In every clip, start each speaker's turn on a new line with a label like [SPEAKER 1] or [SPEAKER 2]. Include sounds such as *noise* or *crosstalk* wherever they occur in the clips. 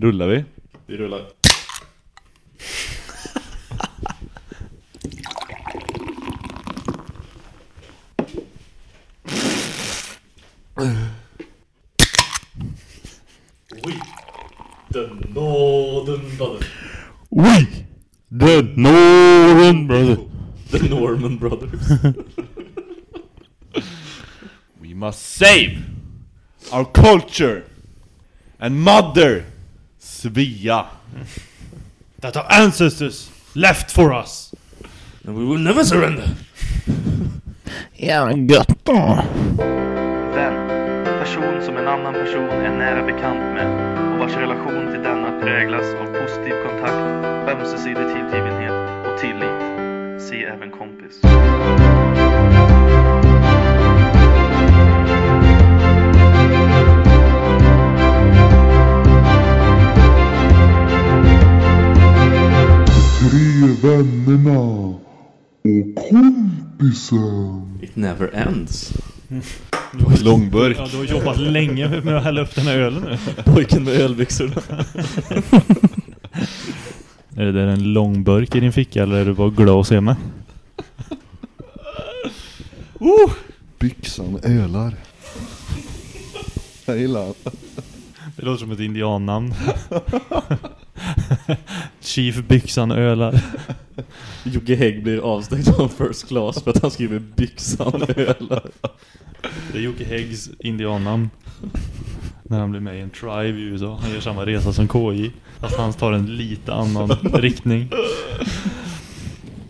[SPEAKER 1] Rullar vi?
[SPEAKER 2] Vi rullar. Oj. The Northern Brothers.
[SPEAKER 1] We! The Northern Brother.
[SPEAKER 2] The Norman Brothers.
[SPEAKER 1] We must save our culture and mother Svea. That our ancestors left for us.
[SPEAKER 2] And we will never surrender.
[SPEAKER 3] Ja, gött då.
[SPEAKER 4] Vän. Person som en annan person är nära bekant med och vars relation till denna präglas av positiv kontakt, ömsesidig tillgivenhet och tillit. Se även kompis.
[SPEAKER 5] Vännerna och kompisen.
[SPEAKER 2] It never ends. *laughs*
[SPEAKER 1] Långburk.
[SPEAKER 6] Ja, du har jobbat länge med att hälla upp den här ölen nu. *laughs*
[SPEAKER 2] Pojken med ölbyxorna. *laughs*
[SPEAKER 6] Är det där en lång burk i din ficka eller är du bara glad att se mig?
[SPEAKER 1] Byxan ölar. Jag gillar.
[SPEAKER 6] Det låter som ett indiannamn. *laughs* Chief Byxan ölar. *laughs*
[SPEAKER 2] Jocke Hägg blir avstängd från first class för att han skriver byxan ölar.
[SPEAKER 6] Det är Jocke Häggs indiannamn. När han blir med i en tribe i USA. Han gör samma resa som KJ. Fast han tar en lite annan riktning.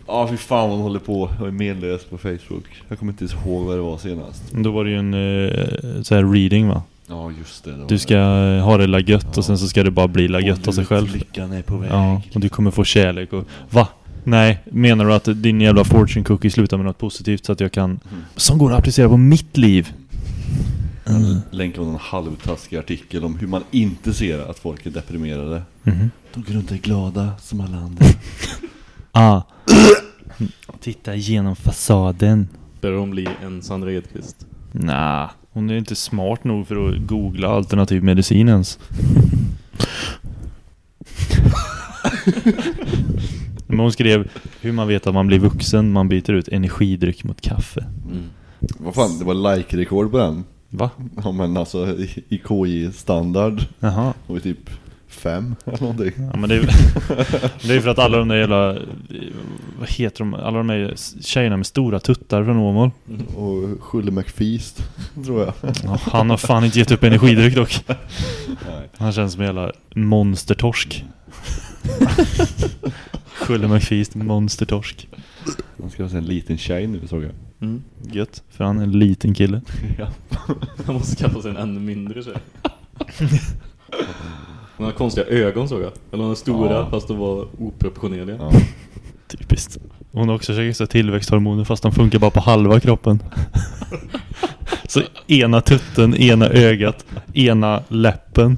[SPEAKER 1] Ja, fy fan vad hon håller på och är medlös på Facebook. Jag kommer inte ens ihåg vad det var senast.
[SPEAKER 6] Då var det ju en eh, så här reading va?
[SPEAKER 1] Ja, just det.
[SPEAKER 6] Du ska
[SPEAKER 1] det.
[SPEAKER 6] ha det la gött och sen så ska det bara bli la gött av sig själv.
[SPEAKER 1] Lyckan är på väg.
[SPEAKER 6] Ja, och du kommer få kärlek och... Va? Nej, menar du att din jävla fortune cookie slutar med något positivt så att jag kan... Som går att applicera på mitt liv?
[SPEAKER 1] Mm. Länka någon halvtaskig artikel om hur man inte ser att folk är deprimerade.
[SPEAKER 6] Mhm.
[SPEAKER 1] De går runt och är glada som alla andra. *laughs*
[SPEAKER 6] Ah. *coughs* Titta igenom fasaden.
[SPEAKER 2] Bör hon bli en Sandra Edqvist?
[SPEAKER 6] Nah, hon är inte smart nog för att googla alternativ medicin ens. Men hon skrev hur man vet att man blir vuxen, man byter ut energidryck mot kaffe.
[SPEAKER 2] Mm.
[SPEAKER 1] Vad fan, det var like-rekord på den.
[SPEAKER 6] Va?
[SPEAKER 1] Ja men alltså i, i KI-standard
[SPEAKER 6] Jaha.
[SPEAKER 1] vi typ fem *laughs* eller någonting.
[SPEAKER 6] Ja, men det är *laughs* det är för att alla de där jävla... Vad heter de? Alla de där tjejerna med stora tuttar från Åmål.
[SPEAKER 1] Och Schulle McFeast, *laughs* tror jag.
[SPEAKER 6] Ja, han har fan inte gett upp energidryck dock.
[SPEAKER 1] Nej.
[SPEAKER 6] Han känns som en jävla monstertorsk. Schulle McFeast, monstertorsk.
[SPEAKER 1] Han ska vara en liten tjej nu såg jag.
[SPEAKER 2] Mm.
[SPEAKER 6] Gött, för han är en liten kille.
[SPEAKER 1] Ja.
[SPEAKER 2] Han måste skaffa sig en ännu mindre tjej. Hon har konstiga ögon såg jag. Eller hon är stora
[SPEAKER 1] Ja.
[SPEAKER 2] fast de var oproportionerliga.
[SPEAKER 1] Ja. *laughs*
[SPEAKER 6] Typiskt. Hon har också käkat tillväxthormoner fast de funkar bara på halva kroppen. *laughs* Så ena tutten, ena ögat, ena läppen.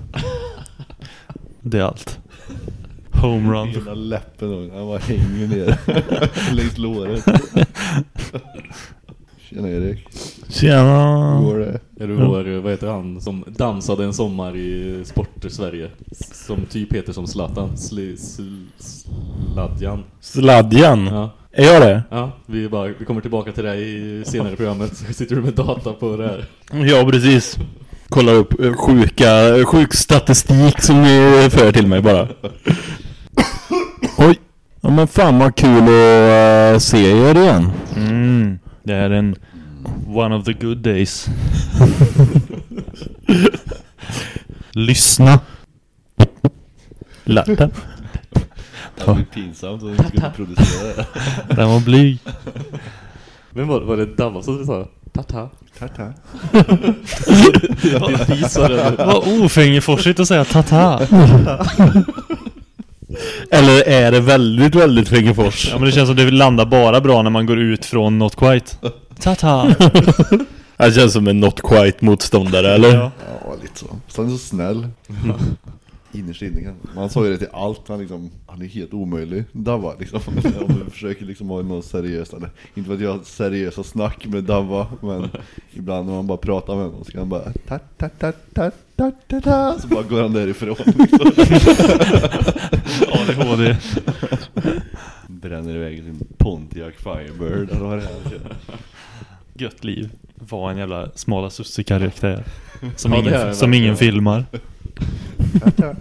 [SPEAKER 6] Det är allt. Homerun.
[SPEAKER 1] Hela läppen han bara hänger ner *laughs* längs låret. Tjena Erik,
[SPEAKER 6] Tjena!
[SPEAKER 1] hur går det?
[SPEAKER 2] Är du vår, vad heter han, som dansade en sommar i Sport-Sverige? Som typ heter som Zlatan. Sli, sl, sladjan.
[SPEAKER 3] Sladjan.
[SPEAKER 2] Ja.
[SPEAKER 3] Är jag det?
[SPEAKER 2] Ja, vi, bara, vi kommer tillbaka till dig i senare i programmet. Så sitter du med data på det här.
[SPEAKER 3] Ja, precis. Kollar upp eh, sjuka, sjuk statistik som ni för till mig bara. Oj. Ja men fan vad kul att se er igen.
[SPEAKER 6] Mm, det är en one of the good days. *laughs* Lyssna. Latta.
[SPEAKER 1] Det var pinsamt att vi skulle producera det.
[SPEAKER 6] Den var blyg.
[SPEAKER 2] Men var, var det Davva som sa? Tata.
[SPEAKER 1] Tata. *laughs*
[SPEAKER 6] Vad ofängeforsigt att säga tata. *laughs*
[SPEAKER 3] Eller är det väldigt, väldigt Fängefors?
[SPEAKER 6] Ja men det känns som det landar bara bra när man går ut från Not Quite. Tata. *laughs*
[SPEAKER 3] Det känns som en not quite motståndare, eller?
[SPEAKER 6] Ja.
[SPEAKER 1] Ja, lite så. Så han är så snäll. *laughs* Innerst inne kan- Man sa ju det till allt, han, liksom, han är helt omöjlig. Davva liksom. *laughs* Om du försöker liksom ha något seriöst, eller inte för att jag har seriösa snack med Davva, men ibland när man bara pratar med honom så kan han bara ta ta ta ta ta ta ta så bara går han därifrån liksom. *laughs*
[SPEAKER 6] ADHD.
[SPEAKER 1] Bränner iväg sin Pontiac Firebird eller vad det är.
[SPEAKER 6] Gött liv. Var en jävla smala karaktär Som,
[SPEAKER 2] Ja,
[SPEAKER 6] ingen, som ingen
[SPEAKER 2] verkligen. *laughs*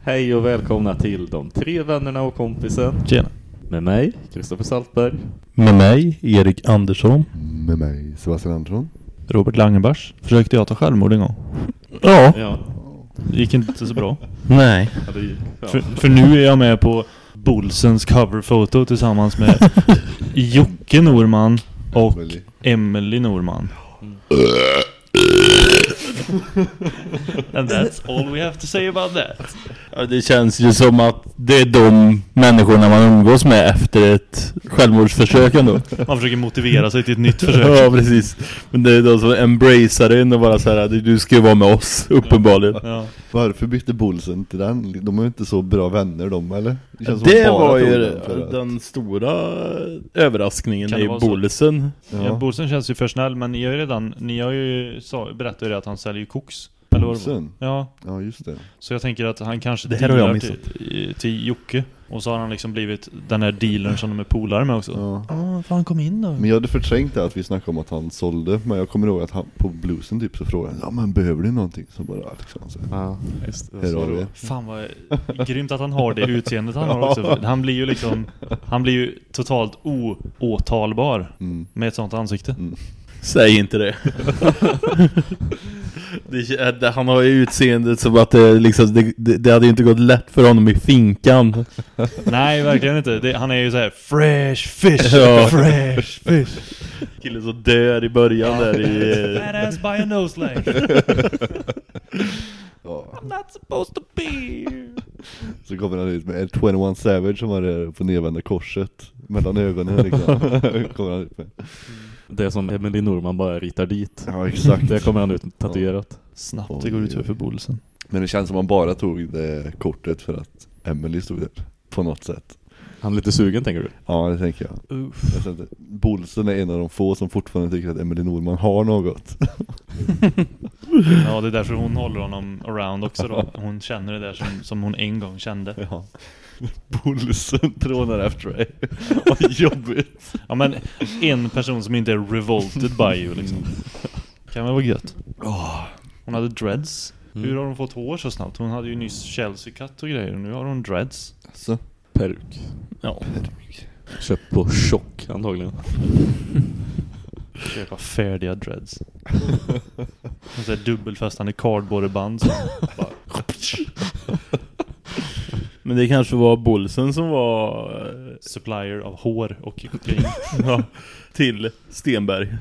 [SPEAKER 2] Hej och välkomna till De tre vännerna och kompisen.
[SPEAKER 6] Tjena.
[SPEAKER 2] Med mig, Kristoffer Saltberg.
[SPEAKER 3] Med mig, Erik Andersson.
[SPEAKER 1] Med mig Sebastian Andersson.
[SPEAKER 6] Robert Langenbars. Försökte jag ta självmord en gång.
[SPEAKER 3] Ja.
[SPEAKER 2] Ja,
[SPEAKER 6] Det gick inte så bra.
[SPEAKER 3] Nej.
[SPEAKER 2] ja, det, ja.
[SPEAKER 6] För, för nu är jag med på Bolsens coverfoto tillsammans med *laughs* Jocke Norman och
[SPEAKER 1] Emily.
[SPEAKER 6] Emily Norman. And that's all we have to say about that.
[SPEAKER 3] Ja, det känns ju som att det är de människorna man umgås med efter ett självmordsförsök ändå.
[SPEAKER 6] Man försöker motivera sig till ett nytt försök.
[SPEAKER 3] ja, precis. Men det är de som embracear en och bara såhär, du ska ju vara med oss, uppenbarligen.
[SPEAKER 6] Ja.
[SPEAKER 1] Varför bytte Bolsen till den? De är ju inte så bra vänner de, eller?
[SPEAKER 3] Det,
[SPEAKER 1] bara
[SPEAKER 3] var ju
[SPEAKER 1] den
[SPEAKER 3] den stora överraskningen
[SPEAKER 6] det
[SPEAKER 3] i
[SPEAKER 6] så?
[SPEAKER 3] Bolsen.
[SPEAKER 6] Ja.
[SPEAKER 1] Ja.
[SPEAKER 6] Bolsen känns ju för snäll men ni har ju redan, ni har ju sa, berättat ju det att han säljer koks. Eller vad det var. Ja,
[SPEAKER 1] Ja, just det.
[SPEAKER 6] så jag tänker att han kanske
[SPEAKER 3] Det här har jag
[SPEAKER 6] dealar
[SPEAKER 3] missat.
[SPEAKER 6] till, till Jocke. Och så har han liksom blivit den här dealern som de är polare med också.
[SPEAKER 1] Ja.
[SPEAKER 6] Ja, fan kom in då.
[SPEAKER 1] Men jag hade förträngt det att vi snackade om att han sålde, men jag kommer ihåg att han på bluesen typ så frågade han Ja men behöver du någonting? Så bara liksom så.
[SPEAKER 2] Ja, just det.
[SPEAKER 1] Här har
[SPEAKER 2] Så-
[SPEAKER 1] du det.
[SPEAKER 6] Fan vad grymt att han har det utseendet han har också. Han blir ju liksom, han blir ju totalt oåtalbar
[SPEAKER 1] Mm.
[SPEAKER 6] med ett sånt ansikte.
[SPEAKER 3] Säg inte det. *laughs* det, han har ju utseendet som att det, liksom, det, det, hade ju inte gått lätt för honom i finkan.
[SPEAKER 6] Nej, verkligen inte. Det, han är ju så här fresh fish,
[SPEAKER 3] Ja.
[SPEAKER 6] fresh fish.
[SPEAKER 3] Killen som dör i början där i... eh,
[SPEAKER 6] Badass by a nose leg. I'm not supposed to be.
[SPEAKER 1] Så kommer han ut med 21 Savage som har det på nedvända korset mellan ögonen liksom. *laughs* kommer han ut med.
[SPEAKER 2] Det som Emily Norman bara ritar dit.
[SPEAKER 1] Ja exakt.
[SPEAKER 2] Det kommer han ut tatuerat.
[SPEAKER 6] Snabbt det går ut för Bolsen.
[SPEAKER 1] Men det känns som man bara tog det kortet för att Emily stod där. På något sätt.
[SPEAKER 2] Han är lite sugen tänker du?
[SPEAKER 1] Ja det tänker jag. jag känner att Bolsen är en av de få som fortfarande tycker att Emily Norman har något.
[SPEAKER 6] Ja, det är därför hon håller honom around också då. Hon känner det där som, som hon en gång kände.
[SPEAKER 1] Ja. Bolsen trånar efter dig. *laughs* Vad jobbigt.
[SPEAKER 6] Ja, men en person som inte är revolted by you liksom. Kan väl vara gött. Hon hade dreads. Hur har hon fått hår så snabbt? Hon hade ju nyss Chelsea cut och grejer. Nu har hon dreads.
[SPEAKER 1] Alltså,
[SPEAKER 2] Peruk.
[SPEAKER 3] Ja.
[SPEAKER 2] Köpt på tjock antagligen.
[SPEAKER 6] Köpa färdiga dreads. Och så här dubbelfästande cardboardband. *laughs* *laughs*
[SPEAKER 3] Men det kanske var Bolsen som var eh,
[SPEAKER 6] Supplier av hår och kokain. *laughs*
[SPEAKER 3] ja, till Stenberg.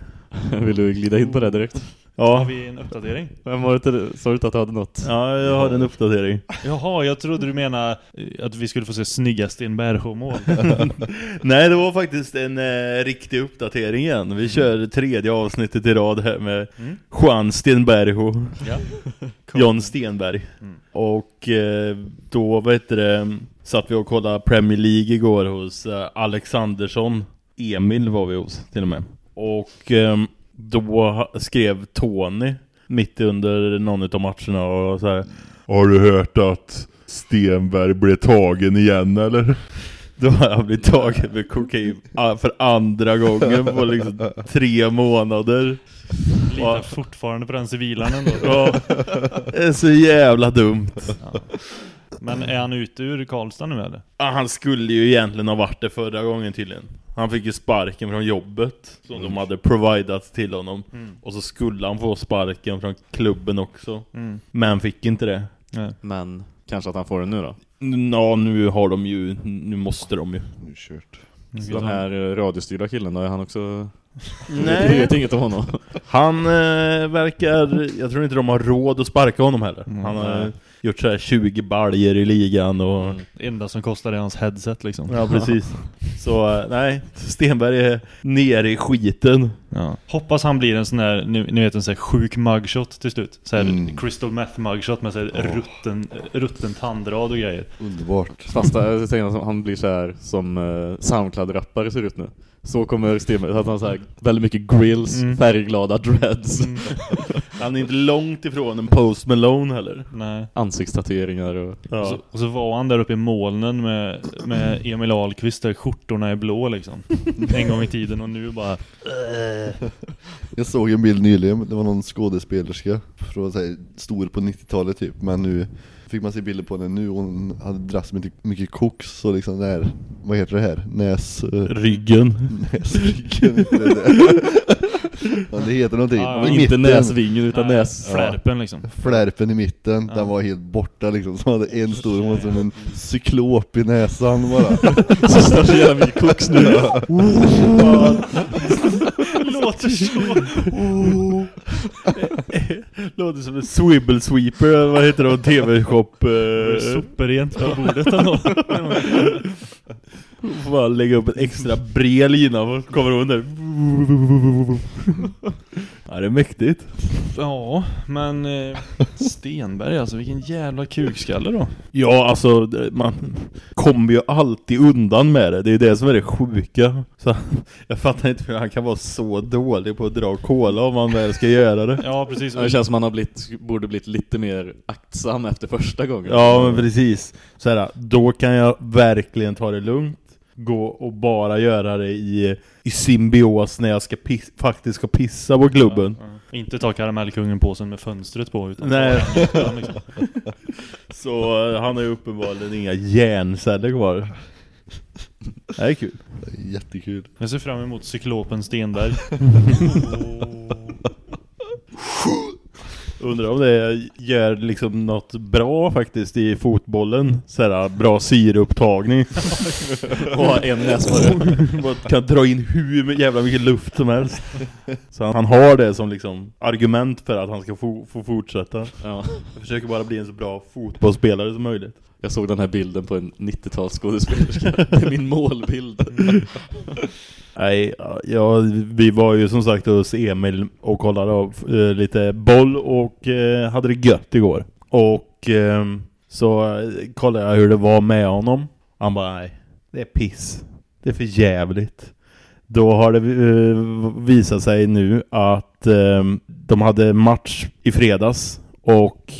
[SPEAKER 2] Vill du glida in på det direkt?
[SPEAKER 6] Har
[SPEAKER 3] Ja.
[SPEAKER 6] vi en uppdatering?
[SPEAKER 2] Vem var det? Sa du inte att du hade något?
[SPEAKER 3] ja, jag har en uppdatering.
[SPEAKER 6] Jaha, jag trodde du menade att vi skulle få se snygga Sten Bergh-mål. *laughs*
[SPEAKER 3] Nej, det var faktiskt en eh, riktig uppdatering igen. Vi kör tredje avsnittet i rad här med
[SPEAKER 6] Mm.
[SPEAKER 3] Juan Stenberg
[SPEAKER 6] Ja. *laughs*
[SPEAKER 3] John Stenberg.
[SPEAKER 6] Mm.
[SPEAKER 3] Och eh, då, vad heter det, satt vi och kollade Premier League igår hos eh, Alexandersson. Emil var vi hos till och med. Och eh, då skrev Tony mitt under någon av matcherna och så här. Har du hört att Stenberg blev tagen igen eller? *laughs* Då har han blivit tagen med kokain för andra gången på liksom tre månader.
[SPEAKER 6] Litar fortfarande på den civilan ändå. *laughs*
[SPEAKER 3] Ja, det är så jävla dumt.
[SPEAKER 6] Men är han ute ur Karlstad nu eller?
[SPEAKER 3] Ja, han skulle ju egentligen ha varit det förra gången tydligen. Han fick ju sparken från jobbet som de hade providat till honom.
[SPEAKER 6] Mm.
[SPEAKER 3] Och så skulle han få sparken från klubben också.
[SPEAKER 6] Mm.
[SPEAKER 3] Men fick inte det.
[SPEAKER 6] Nej.
[SPEAKER 2] Men kanske att han får det nu då?
[SPEAKER 3] Ja, nu har de ju, nu måste de ju.
[SPEAKER 1] Nu kört.
[SPEAKER 2] Så den här eh, radiostyrda killen då, är han också... Jag *laughs*
[SPEAKER 3] Nej,
[SPEAKER 2] vet inget om honom.
[SPEAKER 3] han eh, verkar, jag tror inte de har råd att sparka honom heller.
[SPEAKER 6] Mm,
[SPEAKER 3] han, eh. Gjort så här 20 baljer i ligan och...
[SPEAKER 2] Mm.
[SPEAKER 6] Enda som kostar är hans headset liksom.
[SPEAKER 3] Ja, precis. *laughs* Så eh, nej, Stenberg är nere i skiten.
[SPEAKER 6] Ja. Hoppas han blir en sån här, ni, ni vet en sån här sjuk mugshot till slut. Så här
[SPEAKER 1] Mm.
[SPEAKER 6] crystal meth mugshot med så här
[SPEAKER 1] Ja.
[SPEAKER 6] rutten, rutten tandrad och grejer.
[SPEAKER 1] Underbart.
[SPEAKER 2] Fast äh, jag tänker att han blir så här som uh, Soundcloud-rappare ser ut nu. Så kommer Stenberg, att han har så här väldigt mycket grills,
[SPEAKER 6] Mm.
[SPEAKER 2] färgglada dreads, *laughs*
[SPEAKER 3] Han är inte långt ifrån en Post Malone heller.
[SPEAKER 6] Nej.
[SPEAKER 2] ansiktstatueringar och...
[SPEAKER 6] Och,
[SPEAKER 3] Ja.
[SPEAKER 6] så, och så var han där uppe i molnen med, med Emil Ahlqvist där skjortorna är blå liksom. *laughs* En gång i tiden och nu bara... *laughs*
[SPEAKER 1] Jag såg en bild nyligen, det var någon skådespelerska från så här, stor på 90-talet typ, men nu fick man se bilder på henne nu och hon hade dragits med mycket, koks så liksom där, vad heter det här? Näs... Uh,
[SPEAKER 3] Ryggen.
[SPEAKER 1] näsryggen, inte det där. *laughs* ja, det heter någonting.
[SPEAKER 6] Ja,
[SPEAKER 1] I
[SPEAKER 2] inte
[SPEAKER 1] mitten,
[SPEAKER 2] näsvingen utan
[SPEAKER 6] Nej,
[SPEAKER 2] näs...
[SPEAKER 6] Flärpen liksom.
[SPEAKER 1] Flärpen i mitten,
[SPEAKER 6] Ja.
[SPEAKER 1] den var helt borta liksom, så hade en stor, hon var som en cyklop i näsan bara. *laughs*
[SPEAKER 2] Så står så jävla mycket koks nu.
[SPEAKER 6] Låter så.
[SPEAKER 3] Låter som en swivel sweeper, vad heter det, tv-shop. Eh,
[SPEAKER 6] Superrent på bordet ändå.
[SPEAKER 3] får bara lägga upp en extra bred lina och kommer hon där. Ja, det är mäktigt.
[SPEAKER 6] Ja, men eh, *laughs* Stenberg alltså, vilken jävla kukskalle då.
[SPEAKER 3] Ja, alltså man kommer ju alltid undan med det. Det är ju det som är det sjuka. Så, jag fattar inte hur han kan vara så dålig på att dra cola om han väl ska göra det.
[SPEAKER 6] Ja, precis.
[SPEAKER 2] Det känns som han har blivit, borde blivit lite mer aktsam efter första gången.
[SPEAKER 3] Ja, men precis. Så här, då kan jag verkligen ta det lugnt. Gå och bara göra det i, i symbios när jag ska piss, faktiskt ska pissa på klubben.
[SPEAKER 6] Ja, ja. Inte ta karamellkungen-påsen med fönstret på utan
[SPEAKER 3] Nej.
[SPEAKER 6] liksom. *laughs*
[SPEAKER 3] Så eh, han har ju uppenbarligen inga hjärnceller kvar. Det är kul.
[SPEAKER 1] Det är Jättekul.
[SPEAKER 6] Jag ser fram emot cyklopen Stenberg. *laughs* *laughs*
[SPEAKER 3] Undrar om det gör liksom något bra faktiskt i fotbollen. Såhär bra syreupptagning. *laughs*
[SPEAKER 2] Och en näsborre. *laughs*
[SPEAKER 3] Man kan dra in hur jävla mycket luft som helst. Så han, han har det som liksom argument för att han ska få, få fortsätta.
[SPEAKER 2] Ja.
[SPEAKER 3] Jag försöker bara bli en så bra fotbollsspelare som möjligt.
[SPEAKER 2] Jag såg den här bilden på en 90-talsskådespelerska. Det är min målbild. *laughs*
[SPEAKER 3] Nej, ja, vi var ju som sagt hos Emil och kollade av eh, lite boll och eh, hade det gött igår. Och eh, så eh, kollade jag hur det var med honom. Han bara, nej, det är piss. Det är för jävligt. Då har det eh, visat sig nu att eh, de hade match i fredags och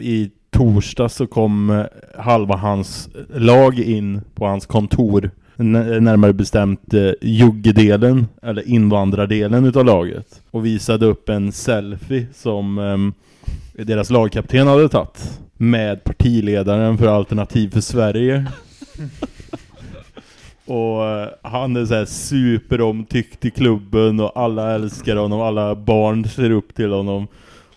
[SPEAKER 3] i torsdag så kom eh, halva hans lag in på hans kontor närmare bestämt eh, juggedelen eller invandrardelen utav laget och visade upp en selfie som eh, deras lagkapten hade tagit med partiledaren för Alternativ för Sverige. *laughs* och eh, han är så här superomtyckt i klubben och alla älskar honom, alla barn ser upp till honom.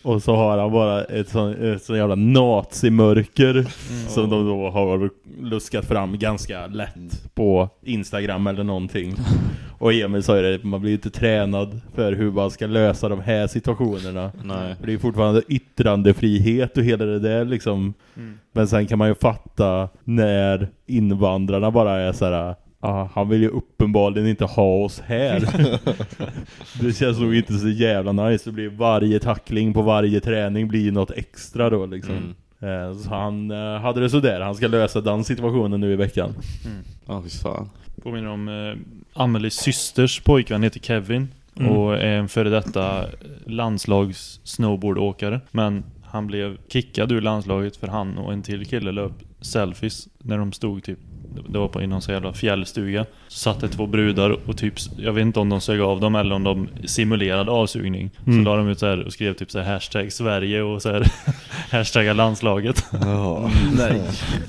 [SPEAKER 3] Och så har han bara ett sån, ett sån jävla nazimörker som de då har luskat fram ganska lätt på Instagram eller någonting. Och Emil sa ju det, man blir ju inte tränad för hur man ska lösa de här situationerna.
[SPEAKER 2] Nej.
[SPEAKER 3] För Det är fortfarande yttrandefrihet och hela det där liksom. Men sen kan man ju fatta när invandrarna bara är så här. Ah, han vill ju uppenbarligen inte ha oss här. *laughs* det känns nog inte så jävla nice. Det blir varje tackling på varje träning blir något extra då liksom.
[SPEAKER 2] Mm.
[SPEAKER 3] Eh, Så han eh, hade det så där. Han ska lösa den situationen nu i veckan.
[SPEAKER 2] Ja, visst fan.
[SPEAKER 6] Påminner om eh, Amelies systers pojkvän heter Kevin
[SPEAKER 3] Mm.
[SPEAKER 6] och är en före detta landslags snowboardåkare. Men han blev kickad ur landslaget för han och en till kille löp selfies när de stod typ det var på i någon så jävla fjällstuga. Så satt det två brudar och typ, jag vet inte om de sög av dem eller om de simulerade avsugning.
[SPEAKER 3] Mm.
[SPEAKER 6] Så la de ut så här och skrev typ så här hashtag Sverige och så här *laughs* hashtagga landslaget.
[SPEAKER 1] Ja, *laughs*
[SPEAKER 3] Nej.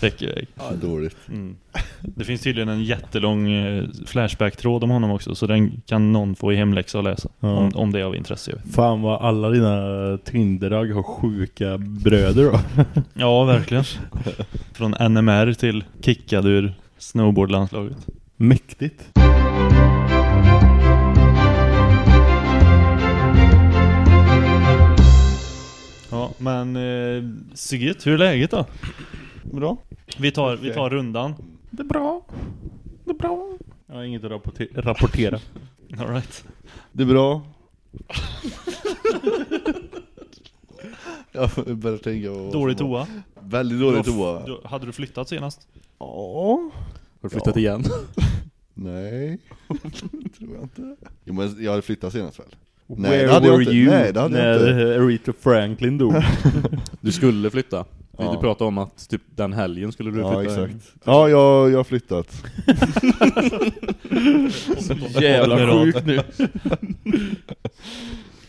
[SPEAKER 6] Iväg.
[SPEAKER 1] ja dåligt.
[SPEAKER 6] Mm. Det finns tydligen en jättelång eh, Flashback-tråd om honom också Så den kan någon få i hemläxa och läsa
[SPEAKER 3] Ja.
[SPEAKER 6] om, om det är av intresse.
[SPEAKER 3] Fan vad alla dina Tinderag har sjuka bröder då. *laughs*
[SPEAKER 6] Ja, verkligen Från NMR till kickad ur snowboardlandslaget
[SPEAKER 3] Mäktigt.
[SPEAKER 6] Ja, Men eh, Sigget, hur är läget då?
[SPEAKER 3] Bra.
[SPEAKER 6] Vi tar, vi tar rundan.
[SPEAKER 3] Det är bra. Det är bra. Jag har inget att rapporte- rapportera. *laughs*
[SPEAKER 6] All right.
[SPEAKER 1] Det är bra. *laughs* Jag börjar tänka vad
[SPEAKER 6] Dålig toa.
[SPEAKER 1] Väldigt dålig toa.
[SPEAKER 6] du- Hade du flyttat senast?
[SPEAKER 1] Ja.
[SPEAKER 2] Har du flyttat igen? *laughs*
[SPEAKER 1] Nej. *laughs* Tror jag inte. Jo men jag hade flyttat senast väl? Nej,
[SPEAKER 3] Where
[SPEAKER 1] det hade jag
[SPEAKER 3] were
[SPEAKER 1] inte.
[SPEAKER 3] you
[SPEAKER 1] Nej, det hade jag
[SPEAKER 3] när
[SPEAKER 1] inte.
[SPEAKER 3] Aretha Franklin dog? *laughs*
[SPEAKER 2] Du skulle flytta.
[SPEAKER 1] Ja.
[SPEAKER 2] Du pratade om att typ den helgen skulle du
[SPEAKER 1] Ja
[SPEAKER 2] flytta.
[SPEAKER 1] exakt. Ja jag, jag har flyttat.
[SPEAKER 3] Jävla
[SPEAKER 6] Med rad.
[SPEAKER 3] sjukt nu.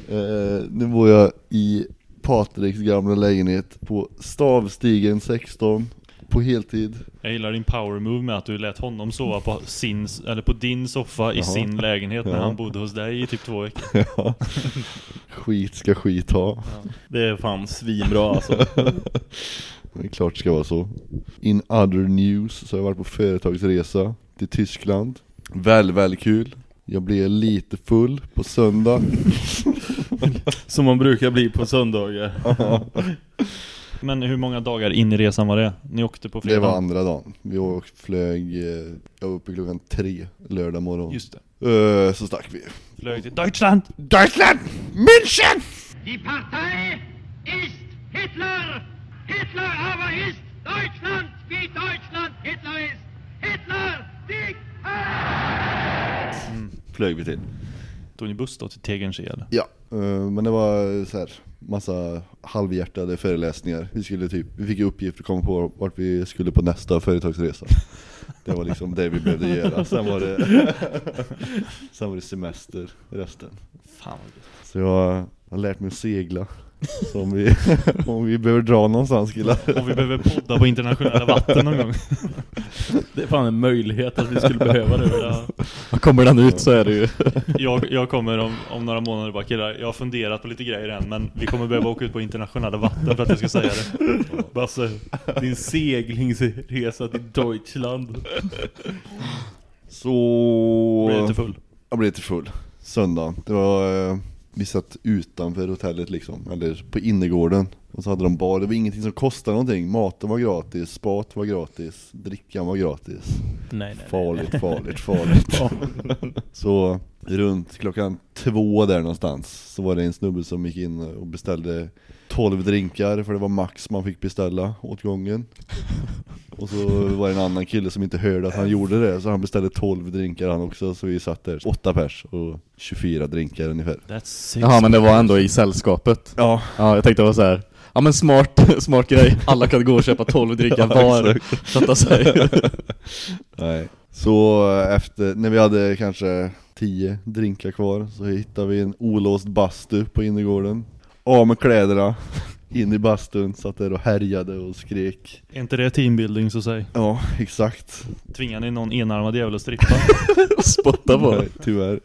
[SPEAKER 1] Eh, nu bor jag i Patriks gamla lägenhet på Stavstigen 16 på heltid.
[SPEAKER 6] Jag gillar din power move med att du lät honom sova på, sin, eller på din soffa i
[SPEAKER 1] Jaha.
[SPEAKER 6] sin lägenhet när
[SPEAKER 1] Ja.
[SPEAKER 6] han bodde hos dig i typ två veckor. *laughs*
[SPEAKER 1] Ja. Skit ska skit ha.
[SPEAKER 3] Det är fan svinbra alltså. *laughs*
[SPEAKER 1] Det är klart det ska vara så. In other news så har jag varit på företagsresa till Tyskland. Väl, väl kul. Jag blev lite full på söndag. *laughs*
[SPEAKER 3] Som man brukar bli på söndagar.
[SPEAKER 6] Men hur många dagar in i resan var det? Ni åkte på fredag?
[SPEAKER 1] Det var andra dagen. Vi åkte, flög, eh, jag var uppe klockan tre lördag morgon.
[SPEAKER 6] Just det.
[SPEAKER 1] Eh, så stack vi.
[SPEAKER 6] Flög till Deutschland!
[SPEAKER 1] Deutschland! München!
[SPEAKER 7] Die Partei ist Hitler! Hitler aber ist Deutschland, wie Deutschland Hitler ist! Hitler siegt!
[SPEAKER 1] Flög vi till.
[SPEAKER 6] Tog ni buss då till Tegernsee eller?
[SPEAKER 1] Ja, Eh, men det var så här massa halvhjärtade föreläsningar. Vi skulle typ, vi fick uppgift att komma på vart vi skulle på nästa företagsresa. Det var liksom det vi behövde göra. Sen var det, *laughs* sen var det semester resten.
[SPEAKER 6] Fan vad gött.
[SPEAKER 1] Så jag har lärt mig att segla. Så om vi, *laughs* om vi behöver dra någonstans killar.
[SPEAKER 6] Om vi behöver podda på internationella vatten någon gång. *laughs*
[SPEAKER 3] Det är fan en möjlighet att vi skulle behöva det.
[SPEAKER 6] Ja.
[SPEAKER 2] Kommer den ut så är det ju... *laughs*
[SPEAKER 6] Jag, jag kommer om, om några månader bara killar, jag har funderat på lite grejer än men vi kommer behöva åka ut på internationella vatten för att jag ska säga det.
[SPEAKER 3] Basse, din seglingsresa till Deutschland.
[SPEAKER 1] Så...
[SPEAKER 6] Blir lite full.
[SPEAKER 1] Jag blev lite full. Söndagen. Det var, eh, vi satt utanför hotellet liksom, eller på innergården. Och så hade de bar, det var ingenting som kostade någonting. Maten var gratis, spat var gratis, drickan var gratis.
[SPEAKER 3] Nej, nej,
[SPEAKER 1] Farligt, farligt, *laughs* farligt. så runt klockan två där någonstans så var det en snubbe som gick in och beställde 12 drinkar för det var max man fick beställa åt gången. Och så var det en annan kille som inte hörde att han gjorde det så han beställde 12 drinkar han också så vi satt där, 8 pers och 24 drinkar ungefär.
[SPEAKER 2] Jaha men det var ändå i sällskapet.
[SPEAKER 1] Ja,
[SPEAKER 2] Ja jag tänkte det var så här. Ja men smart, *laughs* smart grej. Alla kan gå och köpa 12 drinkar *laughs* var. Sätta sig. *laughs*
[SPEAKER 1] Nej. Så efter, när vi hade kanske 10 drinkar kvar så hittade vi en olåst bastu på innergården. Av med kläderna, in i bastun, satt där och härjade och skrek.
[SPEAKER 6] Är inte det teambuilding så säg?
[SPEAKER 1] Ja, exakt.
[SPEAKER 6] Tvingar ni någon enarmad jävel att strippa? *laughs*
[SPEAKER 2] Spotta på
[SPEAKER 1] Nej, tyvärr.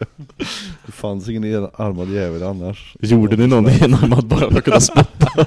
[SPEAKER 1] Det fanns ingen enarmad jävel annars.
[SPEAKER 2] Gjorde ni någon enarmad bara för att kunna spotta? *laughs*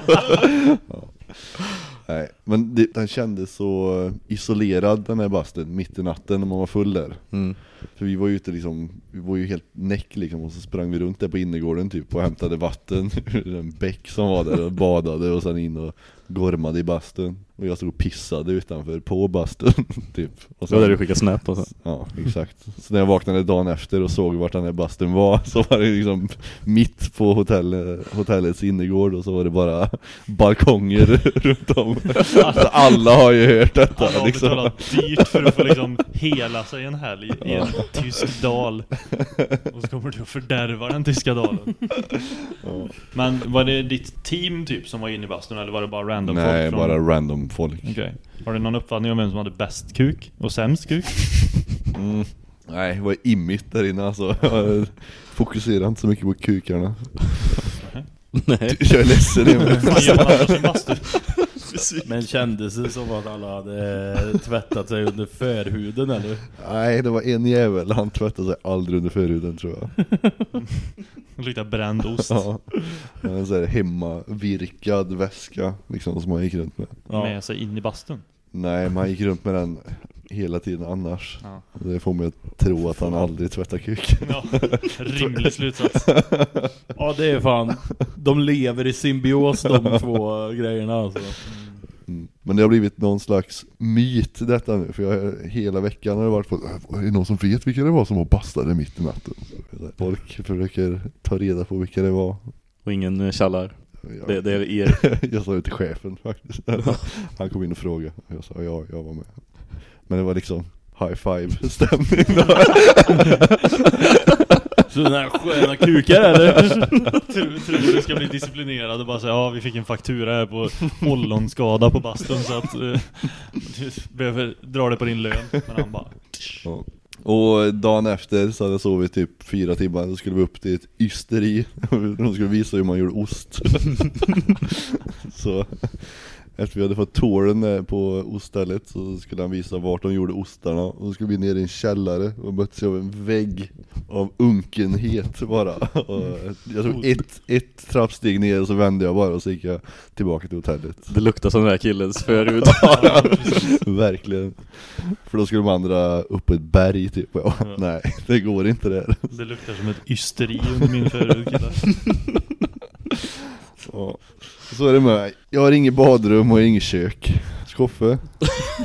[SPEAKER 1] Nej, men det, den kändes så eh, isolerad den här bastun mitt i natten när man var full där.
[SPEAKER 2] Mm.
[SPEAKER 1] För vi var ju ute liksom, vi var ju helt näck liksom och så sprang vi runt där på innergården typ och hämtade vatten *laughs* ur en bäck som var där och badade och sen in och gormade i bastun. Och jag stod och pissade utanför på bastun *laughs* typ. Och
[SPEAKER 2] Det var där du skickade snap och så.
[SPEAKER 1] Ja, exakt. Så när jag vaknade dagen efter och såg vart den här bastun var *laughs* så var det liksom mitt på hotell, hotellets innergård och så var det bara balkonger *laughs* runt om. Så alla har ju hört detta
[SPEAKER 6] Alla har
[SPEAKER 1] liksom.
[SPEAKER 6] betalat dyrt för att få liksom hela sig en helg i en tysk dal. Och så kommer du att fördärva den tyska dalen. Men var det ditt team typ som var inne i bastun eller var det bara random
[SPEAKER 1] Nej,
[SPEAKER 6] folk? från-
[SPEAKER 1] bara random folk.
[SPEAKER 6] Okej. Har du någon uppfattning om vem som hade bäst kuk och sämst kuk? *laughs*
[SPEAKER 1] Mm. Nej, det var immigt där inne alltså. Jag fokuserar inte så mycket på kukarna. *laughs*
[SPEAKER 2] Nej.
[SPEAKER 1] Jag är ledsen.
[SPEAKER 6] Vad gör man annars i bastu?
[SPEAKER 3] Men kändes det som att alla hade tvättat sig under förhuden eller?
[SPEAKER 1] Nej, det var en jävel. Han tvättade sig aldrig under förhuden tror jag.
[SPEAKER 6] Det *laughs* luktar bränd ost.
[SPEAKER 1] Ja. En sån här hemmavirkad väska liksom som han gick runt med.
[SPEAKER 3] Ja.
[SPEAKER 6] Med sig in i bastun.
[SPEAKER 1] Nej, man gick runt med den hela tiden annars.
[SPEAKER 6] Ja.
[SPEAKER 1] Det får mig att tro att han aldrig tvättar kuk.
[SPEAKER 6] Ja, *laughs* rimlig slutsats.
[SPEAKER 3] Ja det är fan
[SPEAKER 6] de lever i symbios de *laughs* två grejerna alltså.
[SPEAKER 1] Mm. Men det har blivit någon slags myt detta nu, för jag, hela veckan har det varit på Är det någon som vet vilka det var som var bastade mitt i natten? Folk försöker ta reda på vilka det var
[SPEAKER 2] Och ingen eh, tjallar.
[SPEAKER 1] jag,
[SPEAKER 2] Det, det är er. *laughs*
[SPEAKER 1] jag sa det till chefen faktiskt Han kom in och frågade, jag sa ja, jag var med Men det var liksom high five stämning då. *laughs*
[SPEAKER 6] Sådana här sköna kukar eller? tror, tror du du ska bli disciplinerad och bara säga ja vi fick en faktura här på ollonskada på bastun så att eh, du behöver dra det på din lön. Men han bara
[SPEAKER 1] Ja. Och dagen efter så hade jag sovit typ fyra timmar, så skulle vi upp till ett ysteri *laughs* De skulle visa hur man gjorde ost *laughs* Så efter vi hade fått touren på oststället så skulle han visa vart de gjorde ostarna. Och så skulle vi ner i en källare och möttes av en vägg av unkenhet bara. Och Jag tog ett, ett trappsteg ner och så vände jag bara och så gick jag tillbaka till hotellet.
[SPEAKER 2] Det luktar som den här killens *laughs* förut.
[SPEAKER 1] Verkligen. För då skulle de andra upp på ett berg typ. Jag, bara, Nej, det går inte där
[SPEAKER 6] det luktar som ett ysteri under min förhud killar. *laughs*
[SPEAKER 1] Ja. Så är det med mig. Jag har inget badrum och inget kök Skoffe,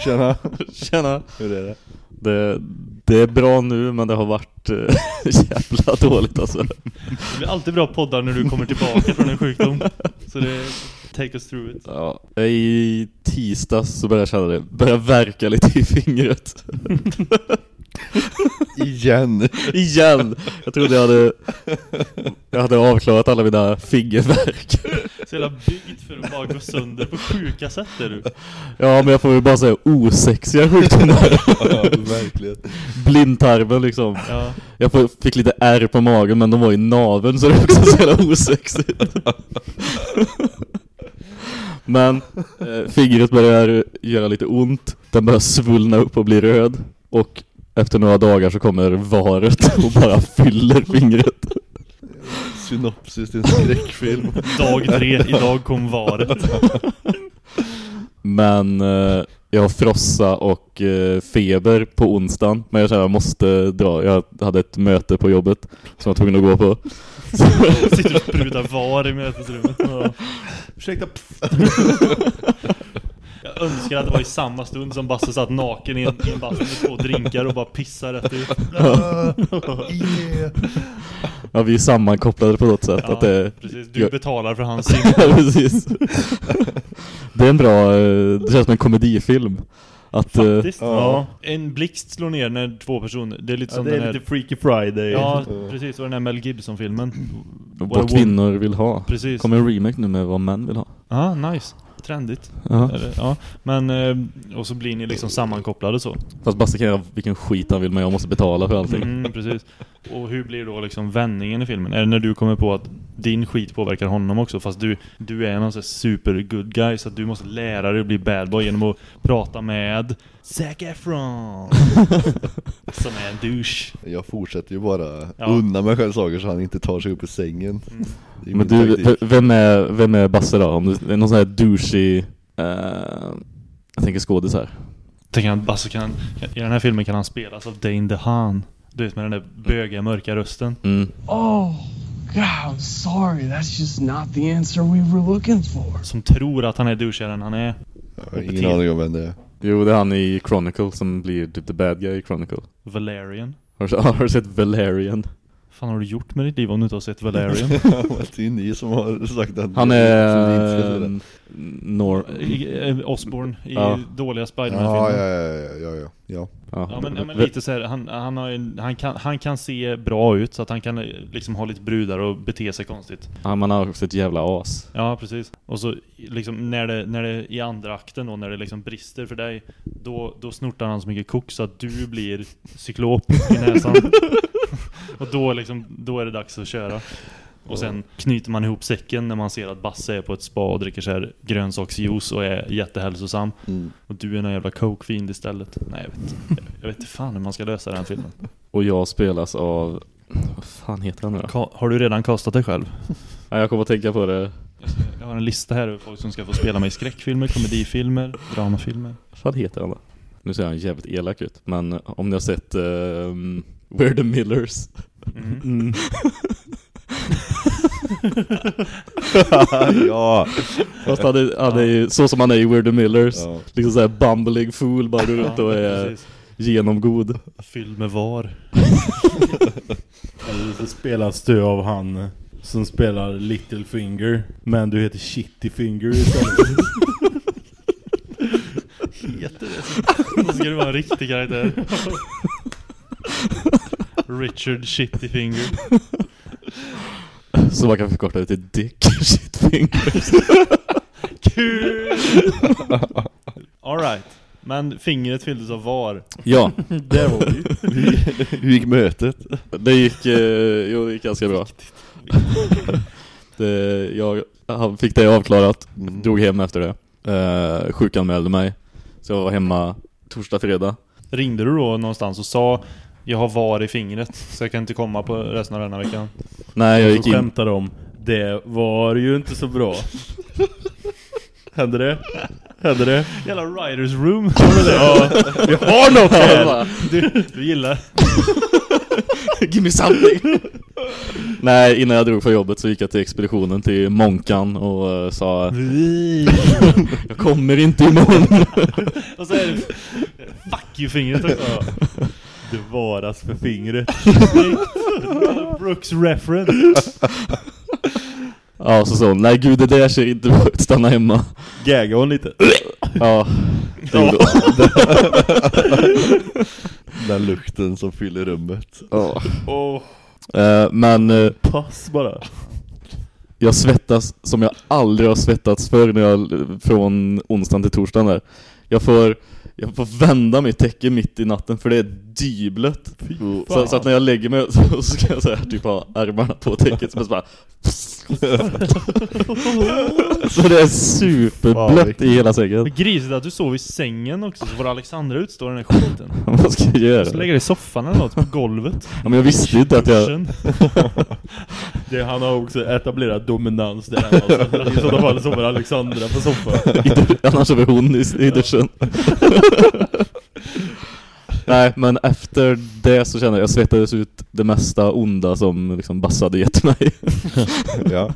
[SPEAKER 1] tjena *laughs*
[SPEAKER 2] Tjena.
[SPEAKER 1] Hur är det?
[SPEAKER 2] Det, det är bra nu men det har varit eh, *laughs* jävla dåligt alltså.
[SPEAKER 6] Det blir alltid bra poddar när du kommer tillbaka från en sjukdom. Så det take us through it.
[SPEAKER 2] Ja, I tisdags så började jag känna det, började verka lite i fingret. *laughs* *laughs*
[SPEAKER 1] Igen!
[SPEAKER 2] Igen! Jag trodde jag hade, jag hade avklarat alla mina fingerverk.
[SPEAKER 6] Så jävla byggt för att bara gå sönder på sjuka sätt är du.
[SPEAKER 2] Ja, men jag får ju bara säga osexiga sjukdomar. *laughs*
[SPEAKER 1] Ja, verkligen
[SPEAKER 2] Blindtarmen liksom.
[SPEAKER 6] Ja.
[SPEAKER 2] Jag fick lite ärr på magen men de var i naveln så det är också så jävla osexigt. Men eh, fingret börjar göra lite ont. Den börjar svullna upp och bli röd. Och efter några dagar så kommer varet *laughs* och bara fyller fingret.
[SPEAKER 1] Synopsis till en skräckfilm *laughs*
[SPEAKER 6] Dag tre, idag kom varet.
[SPEAKER 2] Men eh, jag har frossa och eh, feber på onsdagen. Men jag känner att jag måste dra. Jag hade ett möte på jobbet som jag var tvungen att gå på.
[SPEAKER 6] Sitter och sprudar var i mötesrummet. Ja.
[SPEAKER 1] Ursäkta, *laughs*
[SPEAKER 6] Jag önskar att det var i samma stund som Basse satt naken i en, i en bastu med två drinkar och bara pissar rätt ut. *laughs*
[SPEAKER 2] Ja, vi är sammankopplade på något sätt.
[SPEAKER 6] Ja,
[SPEAKER 2] att det,
[SPEAKER 6] precis. Du
[SPEAKER 2] jag-
[SPEAKER 6] betalar för hans *laughs* sim.
[SPEAKER 2] Precis. Det är en bra, eh, det känns som en komedifilm. Att, eh,
[SPEAKER 6] Faktiskt. Ja. En blixt slår ner när två personer, det är lite
[SPEAKER 3] Ja,
[SPEAKER 6] som
[SPEAKER 3] det
[SPEAKER 6] den
[SPEAKER 3] är
[SPEAKER 6] här...
[SPEAKER 3] lite Freaky Friday.
[SPEAKER 6] Ja, precis. Och den här Mel Gibson-filmen.
[SPEAKER 2] vad kvinnor vill ha.
[SPEAKER 6] Precis.
[SPEAKER 2] kommer en remake nu med vad män vill ha.
[SPEAKER 6] Ja, nice. Trendigt.
[SPEAKER 2] Ja.
[SPEAKER 6] Eller, ja. Men, eh, och så blir ni liksom sammankopplade så.
[SPEAKER 2] Fast Basse kan göra vilken skit han vill men jag måste betala för allting.
[SPEAKER 6] Mm, precis. Och hur blir då liksom vändningen i filmen? Är det när du kommer på att din skit påverkar honom också? Fast du, du är någon sån super good guy så att du måste lära dig att bli bad boy genom att prata med Zac Efron. *laughs* som är en douche.
[SPEAKER 1] Jag fortsätter ju bara
[SPEAKER 6] Ja.
[SPEAKER 1] unna mig själv saker så han inte tar sig upp ur sängen är
[SPEAKER 2] Men du,
[SPEAKER 1] taktik.
[SPEAKER 2] vem är, vem är Basse då? Om det är någon sån här douchey, eh, jag tänker skådis här.
[SPEAKER 6] Tänker han, alltså kan, kan, I den här filmen kan han spelas av Dane DeHaan. Du vet med den där bögiga mörka rösten.
[SPEAKER 2] Mm.
[SPEAKER 8] Oh, God, I'm sorry. That's just not the answer we were looking for.
[SPEAKER 6] Som tror att han är douchigare än han är.
[SPEAKER 1] Jag har ingen aning om vem det är
[SPEAKER 2] Jo, det är han i Chronicle som blir typ the bad guy i Chronicle.
[SPEAKER 6] Valerian.
[SPEAKER 2] Har du, *laughs* har du sett Valerian?
[SPEAKER 6] fan har du gjort med ditt liv om du inte har sett Valerian? *laughs*
[SPEAKER 1] Det är ju ni som har sagt att
[SPEAKER 2] Han är... eh, Nor...
[SPEAKER 6] I, eh, Osborn i
[SPEAKER 2] Ja.
[SPEAKER 6] dåliga
[SPEAKER 1] Ja,
[SPEAKER 6] Spiderman-filmen.
[SPEAKER 1] ja, ja, ja, ja, ja.
[SPEAKER 6] Ja men, ja, men lite så här, han, han, har en, han, kan, han kan se bra ut så att han kan eh, liksom ha lite brudar och bete sig konstigt.
[SPEAKER 2] Ja, man har också ett jävla as.
[SPEAKER 6] Ja precis. Och så liksom när det, när det i andra akten då, när det liksom brister för dig Då, då snortar han så mycket kok så att du blir cyklop i näsan *laughs* Och då liksom, då är det dags att köra och sen knyter man ihop säcken när man ser att Basse är på ett spa och dricker så här grönsaksjuice och är jättehälsosam.
[SPEAKER 1] Mm.
[SPEAKER 6] Och du är en jävla coke-fiend istället. Nej, jag vet. Jag vet inte fan hur man ska lösa den filmen. *laughs*
[SPEAKER 2] Och jag spelas av... Vad fan heter han nu då?
[SPEAKER 6] Ka- har du redan kastat dig själv? *laughs*
[SPEAKER 2] Ja, jag kommer att tänka på det. *laughs*
[SPEAKER 6] Jag har en lista här över folk som ska få spela med i skräckfilmer, komedifilmer, dramafilmer.
[SPEAKER 2] Vad fan heter han då? Nu ser han jävligt elak ut. Men om ni har sett ehm, We're the Millers.
[SPEAKER 6] Mm.
[SPEAKER 2] Mm. *laughs*
[SPEAKER 1] ja.
[SPEAKER 2] Fast han är, han är ju så som han är i the Millers.
[SPEAKER 1] Ja.
[SPEAKER 2] Liksom såhär bumbling fool bara går runt och är
[SPEAKER 6] precis.
[SPEAKER 2] genomgod.
[SPEAKER 6] Fylld med var.
[SPEAKER 3] Eller så spelas du av han som spelar Little Finger. Men du heter Shitty Finger istället.
[SPEAKER 6] Heter det så? ska det vara en riktig karaktär. *laughs* Richard Shittyfinger. *laughs*
[SPEAKER 2] Så man kan förkorta det till Dick *laughs* Shitfingers.
[SPEAKER 6] Kul! Alright. Men fingret fylldes av var.
[SPEAKER 2] Ja, *laughs*
[SPEAKER 3] Där var vi.
[SPEAKER 1] Hur gick mötet?
[SPEAKER 2] det gick, eh, jo, det gick ganska bra. Det, jag han fick det avklarat, drog hem efter det. Eh, sjukanmälde mig. Så jag var hemma torsdag, fredag.
[SPEAKER 6] Ringde du då någonstans och sa jag har var i fingret så jag kan inte komma på resten av denna veckan.
[SPEAKER 2] Nej, jag gick in.
[SPEAKER 3] skämtar de. Det var ju inte så bra. Hände det? Hände det?
[SPEAKER 6] Jävla writers room.
[SPEAKER 3] Ja, vi har något här!
[SPEAKER 6] Du, du gillar. *laughs*
[SPEAKER 2] Give me something! Nej, innan jag drog från jobbet så gick jag till expeditionen till Monkan och eh, sa *laughs* Jag kommer inte imorgon.
[SPEAKER 6] Och så är det fuck you fingret också. *laughs*
[SPEAKER 3] Det varas för fingret. *laughs*
[SPEAKER 6] Brooks reference.
[SPEAKER 2] ja, så hon, nej gud det där ser inte ut, stanna hemma.
[SPEAKER 3] Gagga hon lite?
[SPEAKER 2] Ja, hon.
[SPEAKER 1] Den lukten som fyller rummet.
[SPEAKER 2] Ja.
[SPEAKER 3] Åh,
[SPEAKER 2] Eh, Men eh,
[SPEAKER 3] pass bara.
[SPEAKER 2] jag svettas som jag aldrig har svettats förr när jag, från onsdagen till torsdagen där. Jag får, jag får vända mitt täcke mitt i natten för det är dyblött. Så, så att när jag lägger mig så, så ska jag så här, typ ha armarna på täcket så bara Så det är superblött i hela sängen.
[SPEAKER 6] Grisigt att du sov i sängen också så får Alexandra utstå den här skiten. *laughs*
[SPEAKER 2] Vad ska jag göra?
[SPEAKER 6] Så lägger dig i soffan eller något på golvet.
[SPEAKER 2] Ja, men jag visste ju inte att jag... *laughs*
[SPEAKER 3] Det, han har också etablerat dominans där hemma. Så I sådana fall sover Alexandra på soffan.
[SPEAKER 2] Annars vi hon i, i duschen. *laughs* Nej, men efter det så kände jag, jag svettades ut det mesta onda som liksom Basse hade gett mig. *laughs*
[SPEAKER 1] Ja.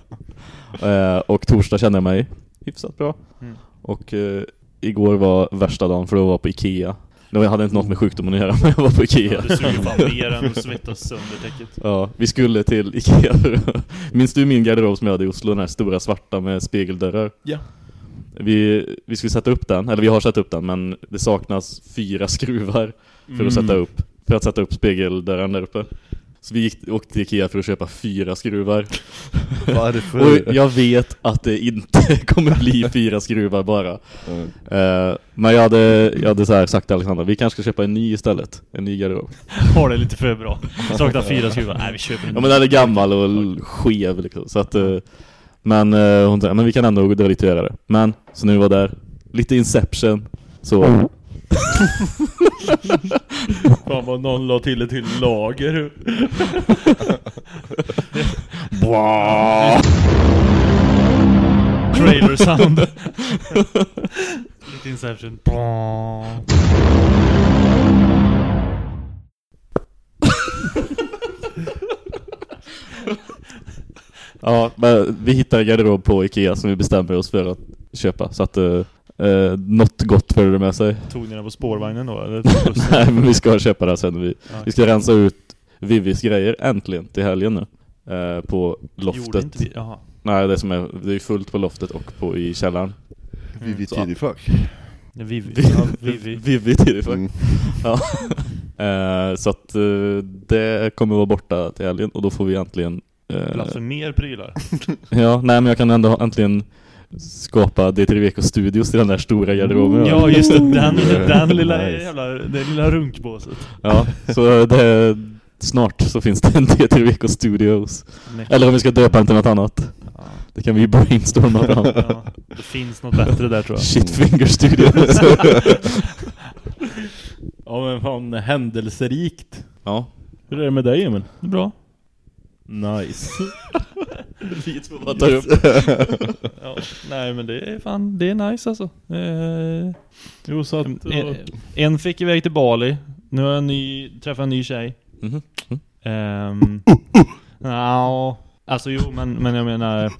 [SPEAKER 2] Eh, och torsdag kände jag mig hyfsat bra.
[SPEAKER 6] Mm.
[SPEAKER 2] Och eh, igår var värsta dagen för då var jag på Ikea. Det hade inte något med sjukdomen att göra, men jag var på Ikea.
[SPEAKER 6] Du suger fan mer än att svettas sönder täcket.
[SPEAKER 2] Ja, vi skulle till Ikea. Minns du min garderob som jag hade i Oslo? Den här stora svarta med spegeldörrar?
[SPEAKER 3] Ja.
[SPEAKER 2] Vi, vi skulle sätta upp den, eller vi har satt upp den, men det saknas fyra skruvar för att sätta upp för att sätta upp spegeldörren där uppe. Så vi gick, åkte till Ikea för att köpa fyra skruvar. *laughs*
[SPEAKER 1] Varför?
[SPEAKER 2] Och jag vet att det inte *laughs* kommer bli fyra skruvar bara.
[SPEAKER 1] Mm.
[SPEAKER 2] Eh, men jag hade, jag hade så här sagt till Alexandra, vi kanske ska köpa en ny istället. En ny garderob. *laughs*
[SPEAKER 6] Har det lite för bra. Saknar fyra skruvar. Nej, vi köper en
[SPEAKER 2] Ja men den är gammal och skev liksom. Så att, eh, men eh, hon sa, men vi kan ändå dra dit och göra det. Men, så nu var där, lite Inception. Så,
[SPEAKER 3] Fan vad någon la till ett till lager.
[SPEAKER 6] trailer sound. Lite Inception.
[SPEAKER 2] ja, men vi hittade en garderob på Ikea som vi bestämde oss för att köpa. Så att eh, eh, något gott förde det med sig.
[SPEAKER 6] Tog ni den på spårvagnen då? Eller *laughs*
[SPEAKER 2] Nej men vi ska köpa det sen. Vi,
[SPEAKER 6] Ja.
[SPEAKER 2] vi ska rensa ut Vivis grejer äntligen till helgen nu. Eh, på loftet.
[SPEAKER 6] inte vi? Jaha.
[SPEAKER 2] Nej det som är, det är fullt på loftet och på, i källaren.
[SPEAKER 1] Vivi
[SPEAKER 2] Så-
[SPEAKER 1] Tidifuck.
[SPEAKER 6] Vivi.
[SPEAKER 2] Vi- *laughs*
[SPEAKER 6] Ja, Vivi.
[SPEAKER 2] Vivi det
[SPEAKER 1] Mm. *laughs*
[SPEAKER 2] Ja. Eh, så att eh, det kommer vara borta till helgen och då får vi äntligen eh,
[SPEAKER 6] Plats för mer prylar.
[SPEAKER 2] Ja, nej men jag kan ändå äntligen skapa D3 VK Studios till den där stora garderoben.
[SPEAKER 6] Ja, just det. Den, *laughs* den lilla
[SPEAKER 1] Nice.
[SPEAKER 6] jävla, det lilla runkbåset.
[SPEAKER 2] Ja, så det, snart så finns det en D3 VK Studios. Eller om vi ska döpa den till något annat.
[SPEAKER 6] Ja.
[SPEAKER 2] Det kan vi brainstorma fram.
[SPEAKER 6] Ja, det finns något bättre där tror jag.
[SPEAKER 2] Shitfinger Studios. *laughs*
[SPEAKER 3] Ja men fan händelserikt.
[SPEAKER 2] ja.
[SPEAKER 3] Hur är det med dig Emil?
[SPEAKER 6] Det är bra.
[SPEAKER 3] Nice. *laughs*
[SPEAKER 2] Vi två bara tar upp. *laughs*
[SPEAKER 6] Ja, nej men det är fan, det är nice alltså. Eh,
[SPEAKER 3] Jo så att...
[SPEAKER 6] en, en fick iväg till Bali. Nu har jag en ny, träffat en ny tjej.
[SPEAKER 2] Mm.
[SPEAKER 6] Ehm, ja, Alltså jo, men, men jag menar...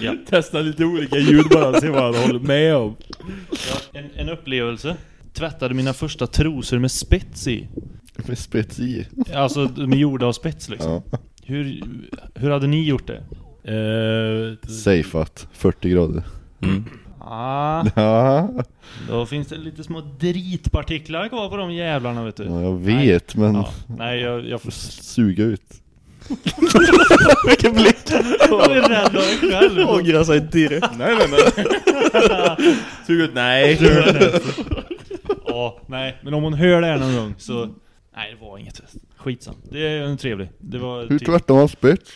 [SPEAKER 6] ja. *laughs*
[SPEAKER 3] Testa lite olika ljud bara, se vad han håller med om.
[SPEAKER 6] Ja, en, en upplevelse. Tvättade mina första trosor med spets i. *laughs*
[SPEAKER 1] Med spets i.
[SPEAKER 6] Alltså med gjorda av spets liksom.
[SPEAKER 1] Ja.
[SPEAKER 6] Hur, hur hade ni gjort det?
[SPEAKER 3] Eh,
[SPEAKER 1] Safeat, 40 grader.
[SPEAKER 2] Mm.
[SPEAKER 6] Ah,
[SPEAKER 1] Ja,
[SPEAKER 6] då finns det lite små dritpartiklar kvar på de jävlarna vet du.
[SPEAKER 1] ja jag vet men
[SPEAKER 6] Ja, nej, jag, jag får...
[SPEAKER 1] suga ut. *laughs*
[SPEAKER 2] Vilken blick!
[SPEAKER 6] Jag är rädd av dig själv.
[SPEAKER 2] Ångrar sig direkt.
[SPEAKER 3] nej nej nej. *laughs* Sug ut, nej.
[SPEAKER 6] Ja, nej. Men om hon hör det här någon gång så... Nej, det var inget. Skitsam. Det är en trevlig. Det var
[SPEAKER 1] Hur
[SPEAKER 6] typ
[SPEAKER 1] tvättar man spets?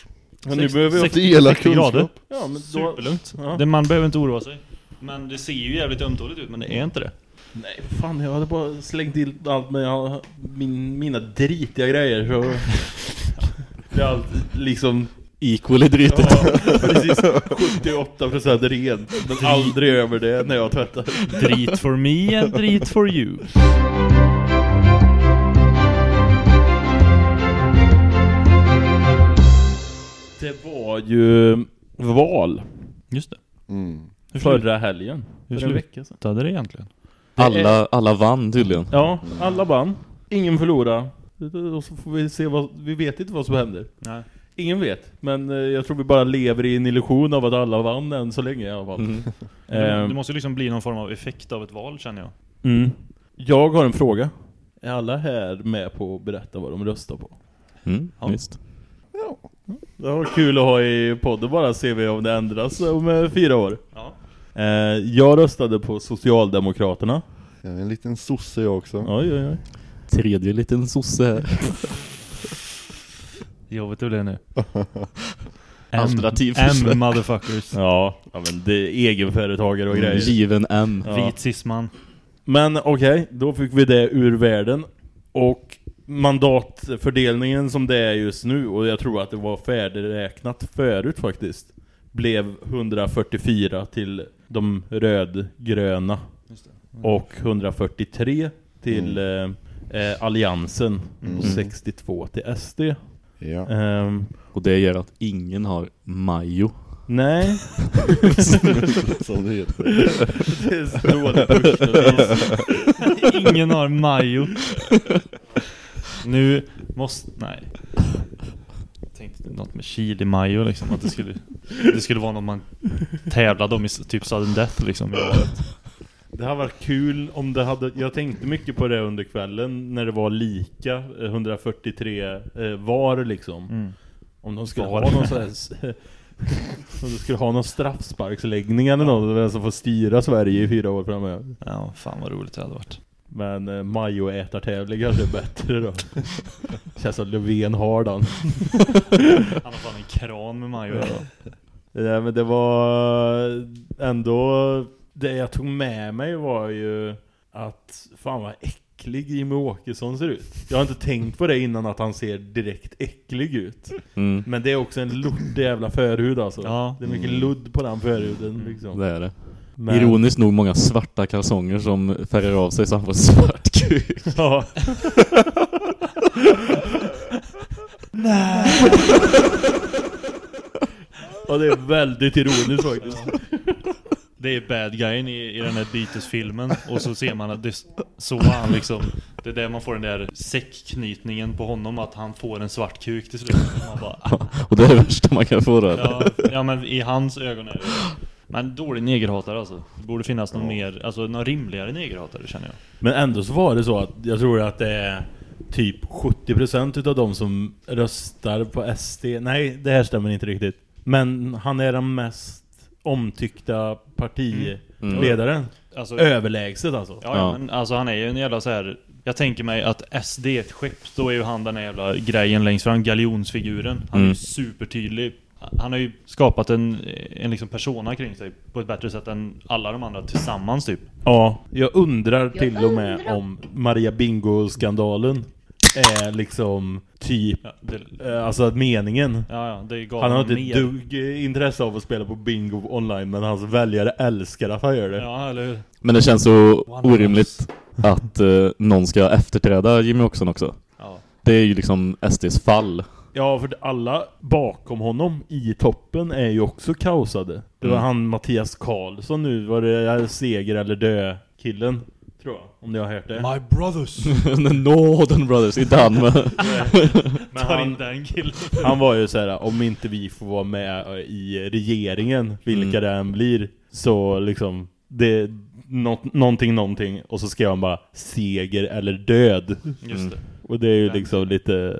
[SPEAKER 3] Men nu behöver vi
[SPEAKER 1] Dela
[SPEAKER 6] 60 grader.
[SPEAKER 1] kunskap.
[SPEAKER 3] Ja, men då...
[SPEAKER 6] Superlugnt.
[SPEAKER 3] Ja.
[SPEAKER 6] Det, man behöver inte oroa sig. Men det ser ju jävligt ömtåligt ut, men det är inte det.
[SPEAKER 3] Nej, fan jag hade bara slängt till allt med min, mina dritiga grejer så... *laughs* Det är allt liksom...
[SPEAKER 2] Equally dritigt.
[SPEAKER 3] Ja, precis 78% rent. Men aldrig över det när jag tvättar.
[SPEAKER 6] Drit for me and drit for you.
[SPEAKER 3] Ju val
[SPEAKER 6] Just det.
[SPEAKER 1] Mm.
[SPEAKER 3] Förra helgen.
[SPEAKER 6] Hur
[SPEAKER 3] För en vecka sedan.
[SPEAKER 6] slutade det egentligen?
[SPEAKER 2] Alla, alla vann tydligen.
[SPEAKER 3] Ja, alla vann. Ingen förlorade. Och så får vi se vad... Vi vet inte vad som händer.
[SPEAKER 6] Nej.
[SPEAKER 3] Ingen vet. Men eh, jag tror vi bara lever i en illusion av att alla vann än så länge i alla fall.
[SPEAKER 2] Mm.
[SPEAKER 3] Ehm,
[SPEAKER 6] Det måste ju liksom bli någon form av effekt av ett val, känner jag.
[SPEAKER 3] mm. Jag har en fråga. Är alla här med på att berätta vad de röstar på?
[SPEAKER 2] Mm,
[SPEAKER 6] Ja.
[SPEAKER 2] visst.
[SPEAKER 3] Det var kul att ha i podden bara se vi om det ändras om eh, fyra år.
[SPEAKER 6] Ja.
[SPEAKER 3] Eh, jag röstade på Socialdemokraterna.
[SPEAKER 1] Jag är en liten sosse jag också.
[SPEAKER 3] Oj, oj, oj.
[SPEAKER 2] Tredje liten sosse här.
[SPEAKER 6] Jobbigt det blir nu. *laughs*
[SPEAKER 2] Alternativ
[SPEAKER 6] M. M motherfuckers.
[SPEAKER 3] Ja, ja men det är egenföretagare och grejer.
[SPEAKER 2] Given M.
[SPEAKER 3] Ja.
[SPEAKER 6] Vit cisman.
[SPEAKER 3] Men okej, då fick vi det ur världen. Och mandatfördelningen som det är just nu, och jag tror att det var färdigräknat förut faktiskt, blev 144 till de rödgröna. Och 143 till eh, eh, Alliansen och 62 till SD.
[SPEAKER 1] Ja.
[SPEAKER 3] Ehm,
[SPEAKER 2] Och det gör att ingen har Majo.
[SPEAKER 3] nej, *laughs*
[SPEAKER 1] Som det heter.
[SPEAKER 3] det är så dåligt. *laughs*
[SPEAKER 6] Ingen har Majo. Nu måste... Nej. Jag tänkte något med chili mayo liksom. Att det skulle, det skulle vara något man tävlade om i typ sudden death liksom.
[SPEAKER 3] Det hade varit kul om det hade... Jag tänkte mycket på det under kvällen när det var lika eh, 143 eh, var liksom.
[SPEAKER 6] Mm.
[SPEAKER 3] Om de skulle
[SPEAKER 6] Var.
[SPEAKER 3] ha någon sån här... *laughs* Om de skulle ha någon straffsparksläggning eller något, vem som får styra Sverige i fyra år framöver.
[SPEAKER 6] Ja, fan vad roligt det hade varit.
[SPEAKER 3] Men eh, Majo ätartävling kanske är bättre då. *laughs* Känns som Löfven har den. *laughs*
[SPEAKER 6] Han har fan en kran med majo.
[SPEAKER 3] Nej men det var ändå Det jag tog med mig var ju Att fan vad äcklig Jimmy Åkesson ser ut Jag har inte tänkt på det innan att han ser direkt äcklig ut
[SPEAKER 2] Mm,
[SPEAKER 3] Men det är också en luddig jävla förhud alltså
[SPEAKER 6] Ja.
[SPEAKER 3] Det är mycket ludd på den förhuden liksom
[SPEAKER 2] det är det.
[SPEAKER 3] Men-
[SPEAKER 2] Ironiskt nog många svarta kalsonger som färgar av sig så han får svart *laughs* kuk.
[SPEAKER 3] Ja Ja det är väldigt ironiskt faktiskt
[SPEAKER 6] Det är bad guyen i, i den här bytesfilmen Och så ser man att det så han liksom Det är där man får den där säckknytningen på honom Att han får en svart kuk till slut man bara. *laughs*
[SPEAKER 2] Och det är det värsta man kan få då.
[SPEAKER 6] ja, ja men i hans ögon är det Men dålig negerhatare alltså Det borde finnas någon mer, alltså någon rimligare negerhatare känner jag
[SPEAKER 3] Men ändå så var det så att jag tror att det är typ 70% utav de som röstar på SD. Nej, det här stämmer inte riktigt. Men han är den mest omtyckta partiledaren.
[SPEAKER 6] Alltså,
[SPEAKER 3] Överlägset alltså.
[SPEAKER 6] Ja, ja, men alltså han är ju en jävla så här. Jag tänker mig att SD är ett skepp, då är ju han den jävla grejen längst fram, galjonsfiguren. Han är ju
[SPEAKER 2] Mm.
[SPEAKER 6] supertydlig. Han har ju skapat en, en liksom persona kring sig på ett bättre sätt än alla de andra tillsammans typ.
[SPEAKER 3] Ja, jag undrar till och med om Maria Bingo-skandalen är liksom typ,
[SPEAKER 6] Ja, det,
[SPEAKER 3] eh, alltså att meningen.
[SPEAKER 6] ja, ja det gav
[SPEAKER 3] Han har inte
[SPEAKER 6] mer.
[SPEAKER 3] dugg intresse av att spela på bingo online men hans väljare älskar att han gör det.
[SPEAKER 6] Ja, eller hur?
[SPEAKER 2] Men det känns så orimligt att eh, någon ska efterträda Jimmy Åkesson också.
[SPEAKER 6] Ja.
[SPEAKER 2] Det är ju liksom SDs fall.
[SPEAKER 3] Ja, för alla bakom honom i toppen är ju också kaosade. Det var
[SPEAKER 2] Mm.
[SPEAKER 3] han Mattias Karlsson nu, var det seger eller dö killen tror jag, om ni har hört det.
[SPEAKER 6] My brothers. *laughs*
[SPEAKER 2] Northern Brothers i Danmark.
[SPEAKER 3] Men *laughs* *laughs*
[SPEAKER 6] in
[SPEAKER 3] han,
[SPEAKER 6] den killen.
[SPEAKER 3] han var ju så här: om inte vi får vara med i regeringen, vilka
[SPEAKER 2] Mm.
[SPEAKER 3] det än blir, så liksom, det nå någonting, någonting, och så skrev han bara seger eller död.
[SPEAKER 6] Just det.
[SPEAKER 3] Och det är ju liksom lite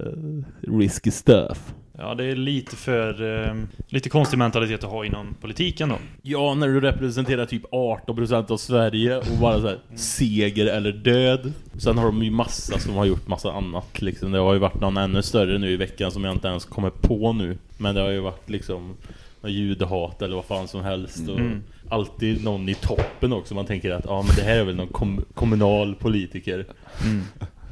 [SPEAKER 3] risky stuff.
[SPEAKER 6] Ja, det är lite för... Eh, lite konstig mentalitet att ha inom politiken då.
[SPEAKER 3] Ja, när du representerar typ 18% av Sverige och bara så här, seger eller död. Sen har de ju massa som har gjort massa annat liksom. Det har ju varit någon ännu större nu i veckan som jag inte ens kommer på nu. Men det har ju varit liksom judehat eller vad fan som helst. Och
[SPEAKER 6] Mm.
[SPEAKER 3] alltid någon i toppen också. Man tänker att ja, men det här är väl någon kom kommunal politiker.
[SPEAKER 6] Mm.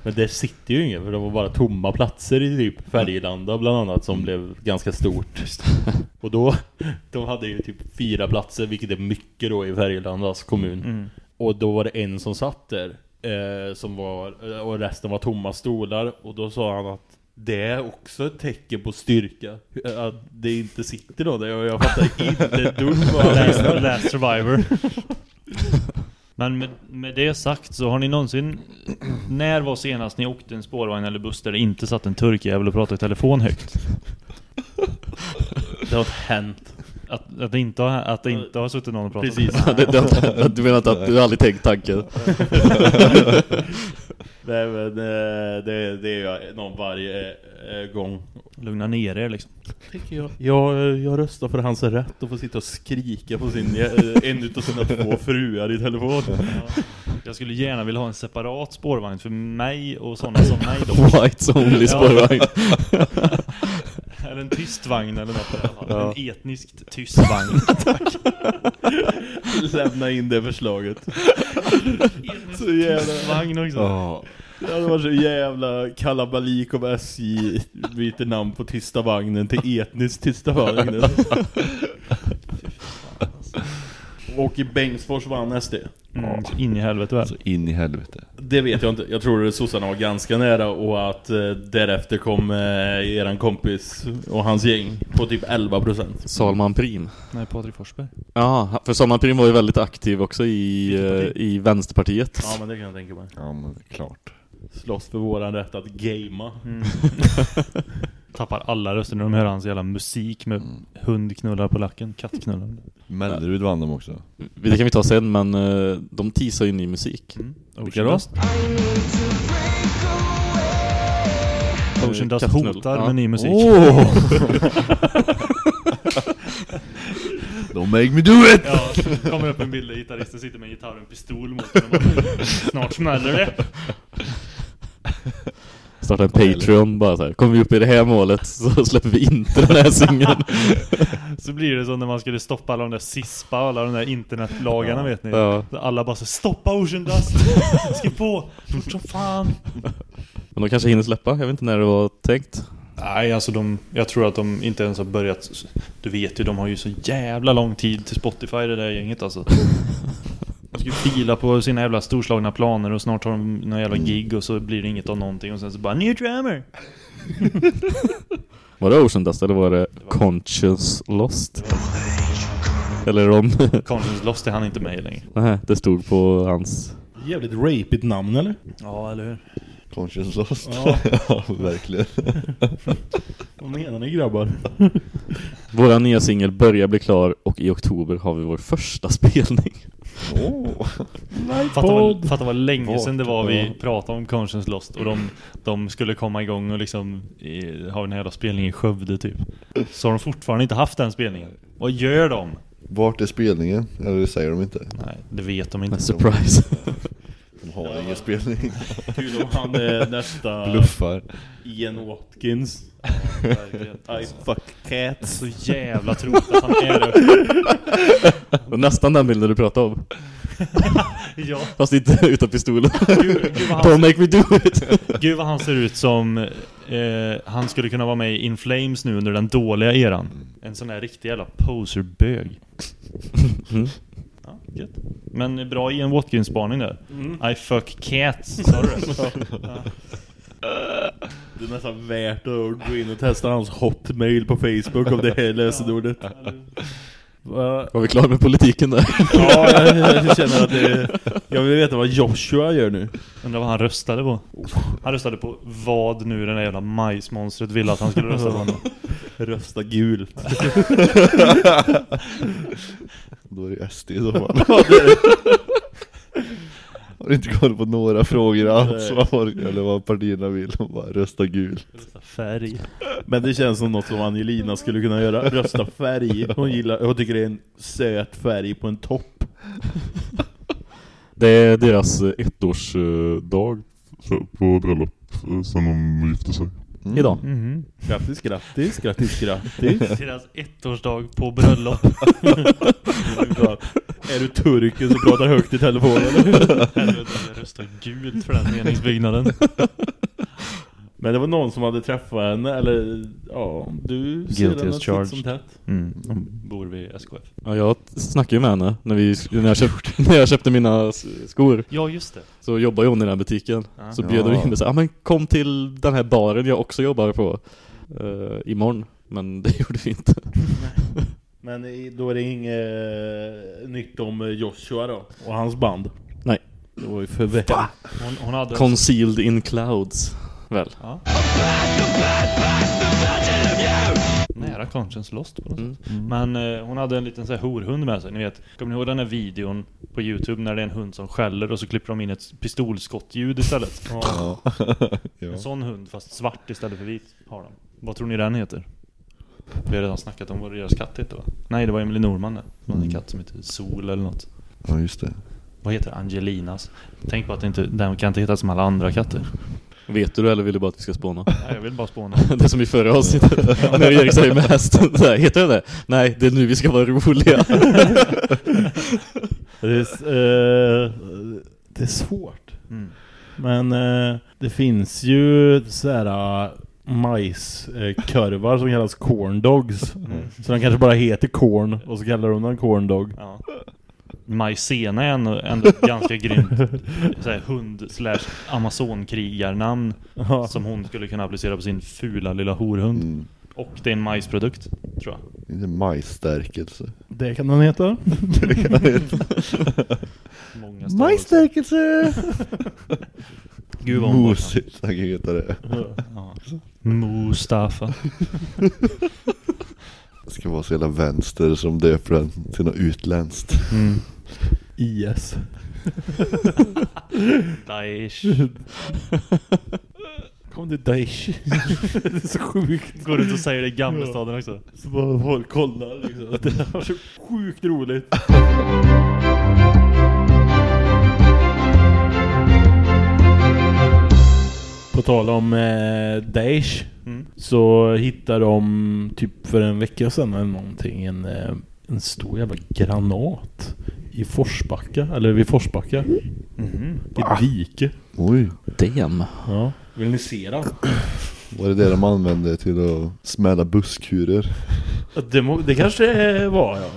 [SPEAKER 3] Men det sitter ju ingen för det var bara tomma platser i typ Färgelanda bland annat som blev ganska stort. *laughs* Och då, de hade ju typ fyra platser vilket är mycket då i Färgelandas kommun.
[SPEAKER 6] Mm.
[SPEAKER 3] Och då var det en som satt där eh, som var, och resten var tomma stolar och då sa han att det är också ett tecken på styrka att det inte sitter någon där jag fattar inte dugg vad
[SPEAKER 6] Last, last *laughs* survivor. Men med, med det sagt så har ni någonsin... *clears throat* När var senast ni åkte en spårvagn eller buss där det inte satt en turkjävel och pratade i telefon högt? *laughs*
[SPEAKER 3] Det har hänt.
[SPEAKER 6] Att, att, det, inte har, att det inte har suttit någon och pratat
[SPEAKER 3] Precis.
[SPEAKER 2] det, det, du menar inte att du aldrig tänkt tanken? *laughs* *laughs*
[SPEAKER 3] Nej men eh, det, det är ju någon varje eh, gång.
[SPEAKER 6] Lugna ner er liksom.
[SPEAKER 3] Tycker jag. Jag, jag röstar för hans rätt att få sitta och skrika på sin, eh, en utav sina två fruar i telefon.
[SPEAKER 6] Ja. Jag skulle gärna vilja ha en separat spårvagn för mig och sådana som mig då.
[SPEAKER 2] Whites only spårvagn. *laughs*
[SPEAKER 6] Eller en tyst vagn eller något.
[SPEAKER 3] Ja.
[SPEAKER 6] En etniskt tyst vagn. *laughs*
[SPEAKER 3] Lämna in det förslaget. Så jävla...
[SPEAKER 6] vagn också.
[SPEAKER 1] Ja.
[SPEAKER 3] Ja, det var så jävla kalabalik om SJ byter namn på tysta vagnen till etniskt tysta vagnen. *laughs* Och i Bengtsfors vann SD.
[SPEAKER 6] Mm, så in i helvete väl.
[SPEAKER 1] Så in i helvete.
[SPEAKER 3] Det vet jag inte. Jag tror att sossarna var ganska nära och att eh, därefter kom eh, eran kompis och hans gäng på typ 11%.
[SPEAKER 2] Salman Prim.
[SPEAKER 6] Nej, Patrik Forsberg.
[SPEAKER 2] Ja, för Salman Prim var ju väldigt aktiv också i, eh, i Vänsterpartiet.
[SPEAKER 3] Ja, men det kan jag tänka mig.
[SPEAKER 1] Ja men klart.
[SPEAKER 3] Slåss för våran rätt att gamea.
[SPEAKER 6] Mm. *laughs* Tappar alla röster när de hör hans jävla musik med hundknullar på lacken, kattknullar.
[SPEAKER 1] Mellerud vann dem också.
[SPEAKER 2] Det kan vi ta sen, men eh, de teasar ju ny musik.
[SPEAKER 6] Mm.
[SPEAKER 3] Vilka då?
[SPEAKER 6] Ocean Dust hotar
[SPEAKER 2] Ja.
[SPEAKER 6] med ny musik.
[SPEAKER 3] Oh! *laughs*
[SPEAKER 1] Don't make me do it!
[SPEAKER 6] Ja, kommer upp en bild där gitarristen sitter med en gitarr och en pistol mot honom. Snart smäller det.
[SPEAKER 2] Starta en Patreon bara så här. Kommer vi upp i det här målet så släpper vi inte den här singeln. *laughs*
[SPEAKER 6] Så blir det som när man skulle stoppa alla de där CISPA och alla de där internetlagarna vet ni.
[SPEAKER 2] Ja.
[SPEAKER 6] Så alla bara så stoppa Ocean Dust! Skriv på! Fort som fan!
[SPEAKER 2] Men de kanske hinner släppa, jag vet inte när det var tänkt.
[SPEAKER 6] Nej, alltså de, jag tror att de inte ens har börjat Du vet ju, de har ju så jävla lång tid till Spotify det där gänget alltså *laughs* De ska fila på sina jävla storslagna planer och snart har de några jävla gig och så blir det inget av någonting och sen så bara New drummer! *laughs*
[SPEAKER 2] Var det Ocean Dust eller var det Conscious Lost? Eller om... *laughs*
[SPEAKER 6] Conscience Lost är han inte med längre
[SPEAKER 2] Nej, det stod på hans...
[SPEAKER 3] Jävligt rapigt namn eller?
[SPEAKER 6] Ja, eller hur?
[SPEAKER 1] Conscious lost.
[SPEAKER 3] Ja. *laughs*
[SPEAKER 1] ja verkligen.
[SPEAKER 3] Vad menar ni grabbar?
[SPEAKER 2] Våra nya singel börjar bli klar och i oktober har vi vår första spelning.
[SPEAKER 1] Åh. *laughs*
[SPEAKER 6] Fatta vad, fatta vad länge sedan det var vi
[SPEAKER 1] Ja.
[SPEAKER 6] pratade om Conscience Lost och de, de skulle komma igång och liksom i, ha den här jävla spelningen i Skövde typ. Så har de fortfarande inte haft den spelningen. Vad gör de?
[SPEAKER 1] Vart är spelningen? Eller det säger de inte.
[SPEAKER 6] Nej, det vet de inte.
[SPEAKER 2] Surprise. *laughs*
[SPEAKER 1] De har ingen spelning.
[SPEAKER 3] Kul om han är nästa
[SPEAKER 1] Bluffar.
[SPEAKER 3] Ian Watkins.
[SPEAKER 6] Verkligen.
[SPEAKER 3] I fuck cats.
[SPEAKER 6] Så jävla troligt att han är det.
[SPEAKER 2] Och nästan den bilden du pratade om. *laughs*
[SPEAKER 6] Ja,
[SPEAKER 2] Fast inte utan pistolen.
[SPEAKER 6] gud, gud,
[SPEAKER 2] Don't
[SPEAKER 6] han,
[SPEAKER 2] make me do it!
[SPEAKER 6] gud vad han ser ut som eh, Han skulle kunna vara med i In Flames nu under den dåliga eran En sån här riktig jävla poserbög
[SPEAKER 2] Mm.
[SPEAKER 6] Ja, gött. Men bra Ian Watkins-spaning där I fuck cats, sa du det? *laughs*
[SPEAKER 3] Det är nästan värt att gå in och testa hans hotmail på Facebook om det är lösenordet. Va?
[SPEAKER 2] Var vi klara med politiken där?
[SPEAKER 3] Ja, jag, jag känner att det Jag vill veta vad Joshua gör nu.
[SPEAKER 6] Undrar vad han röstade på. Han röstade på vad nu den där jävla majsmonstret ville att han skulle rösta på.
[SPEAKER 3] Rösta gult.
[SPEAKER 1] Då är det SD i så fall. Har inte koll på några frågor alls vad folk, eller vad partierna vill, och bara rösta gult.
[SPEAKER 6] Rösta färg.
[SPEAKER 3] Men det känns som något som Angelina skulle kunna göra. Rösta färg. *laughs* Hon, gillar, hon tycker det är en söt färg på en topp.
[SPEAKER 2] Det är deras ettårsdag
[SPEAKER 5] på bröllop sen de gifte sig.
[SPEAKER 1] Mm.
[SPEAKER 2] idag.
[SPEAKER 6] Mhm.
[SPEAKER 3] Grattis, grattis, grattis, grattis. *laughs*
[SPEAKER 6] Deras ettårsdag på bröllop. *laughs*
[SPEAKER 3] är du turken som pratar högt i telefonen?
[SPEAKER 6] Helvete, jag röstar gult för den meningsbyggnaden. *laughs*
[SPEAKER 3] Men det var någon som hade träffat henne, eller ja, du ser
[SPEAKER 6] Guilty
[SPEAKER 3] henne
[SPEAKER 6] as
[SPEAKER 3] titt
[SPEAKER 6] charged.
[SPEAKER 3] som tätt.
[SPEAKER 6] Mm. De bor vid SKF.
[SPEAKER 2] Ja, jag snackade ju med henne när, vi, när, jag köpte, *laughs* när jag köpte mina skor.
[SPEAKER 6] Ja, just det.
[SPEAKER 2] Så jobbar ju hon i den här butiken.
[SPEAKER 6] Ja.
[SPEAKER 2] Så bjöd hon
[SPEAKER 1] Ja.
[SPEAKER 2] in mig och sa, ja men kom till den här baren jag också jobbar på. Uh, imorgon. Men *laughs* det gjorde vi inte.
[SPEAKER 3] Men då är det inget nytt om Joshua då, och hans band.
[SPEAKER 2] Nej.
[SPEAKER 3] Det var ju för.
[SPEAKER 6] Hon, hon hade...
[SPEAKER 2] Concealed in clouds. Väl.
[SPEAKER 6] ja. Nära Conscience Lost på något
[SPEAKER 2] Mm.
[SPEAKER 6] sätt. Men eh, hon hade en liten så här horhund med sig. Ni vet, kommer ni ihåg den här videon på Youtube när det är en hund som skäller och så klipper de in ett pistolskottljud istället?
[SPEAKER 1] Ja. ja. *laughs*
[SPEAKER 6] En sån hund fast svart istället för vit har de. Vad tror ni den heter? Vi har redan snackat om vad deras katt heter va? Nej, det var Emily Norman det.
[SPEAKER 1] Mm.
[SPEAKER 6] katt som heter Sol eller något.
[SPEAKER 1] ja, just det.
[SPEAKER 6] Vad heter Angelinas? Tänk på att det inte, den kan inte heta som alla andra katter.
[SPEAKER 2] Vet du eller vill du bara att vi ska spåna?
[SPEAKER 6] Nej, jag vill bara spåna. *laughs*
[SPEAKER 2] det som i förra avsnittet. när Erik säger med hästen. Så här, heter det det? Nej, det är nu vi ska vara roliga. *laughs*
[SPEAKER 3] Det är, eh, det är svårt.
[SPEAKER 6] Mm.
[SPEAKER 3] Men eh, det finns ju så här eh, majskorvar som kallas corn dogs. Så den kanske bara heter corn och så kallar de den corn dog.
[SPEAKER 6] Ja. Majsena är ändå, ändå ett ganska grymt *laughs* hund slash amazonkrigarnamn
[SPEAKER 3] Ja.
[SPEAKER 6] som hon skulle kunna applicera på sin fula lilla horhund.
[SPEAKER 1] Mm.
[SPEAKER 6] Och det är en majsprodukt, tror jag.
[SPEAKER 1] Inte majsstärkelse.
[SPEAKER 3] Det kan den heta. *laughs* *laughs*
[SPEAKER 6] Många stavelser.
[SPEAKER 1] Majsstärkelse!
[SPEAKER 6] Gud vad hon bara kan.
[SPEAKER 1] Mosigt, han kan heta det.
[SPEAKER 6] Ja. Mustafa.
[SPEAKER 1] Det ska vara så jävla vänster som döper den till något utländskt.
[SPEAKER 6] Mm.
[SPEAKER 3] IS. *laughs*
[SPEAKER 6] Daesh.
[SPEAKER 3] Kom det Daesh? *laughs* det är så sjukt.
[SPEAKER 6] Går ut och säger det i gamla staden också.
[SPEAKER 3] Så bara folk kollar liksom. Det var så sjukt roligt. På tal om eh, Daesh
[SPEAKER 6] Mm.
[SPEAKER 3] så hittade de typ för en vecka sedan eller någonting en, eh, en stor jävla granat i Forsbacka, eller vid Forsbacka.
[SPEAKER 6] Mhm.
[SPEAKER 3] I ett dike.
[SPEAKER 1] Oj,
[SPEAKER 2] Damn.
[SPEAKER 3] Ja. Vill ni se den? *clears throat*
[SPEAKER 1] var det det de använde till att smälla busskurer?
[SPEAKER 3] Det, må, det kanske var ja.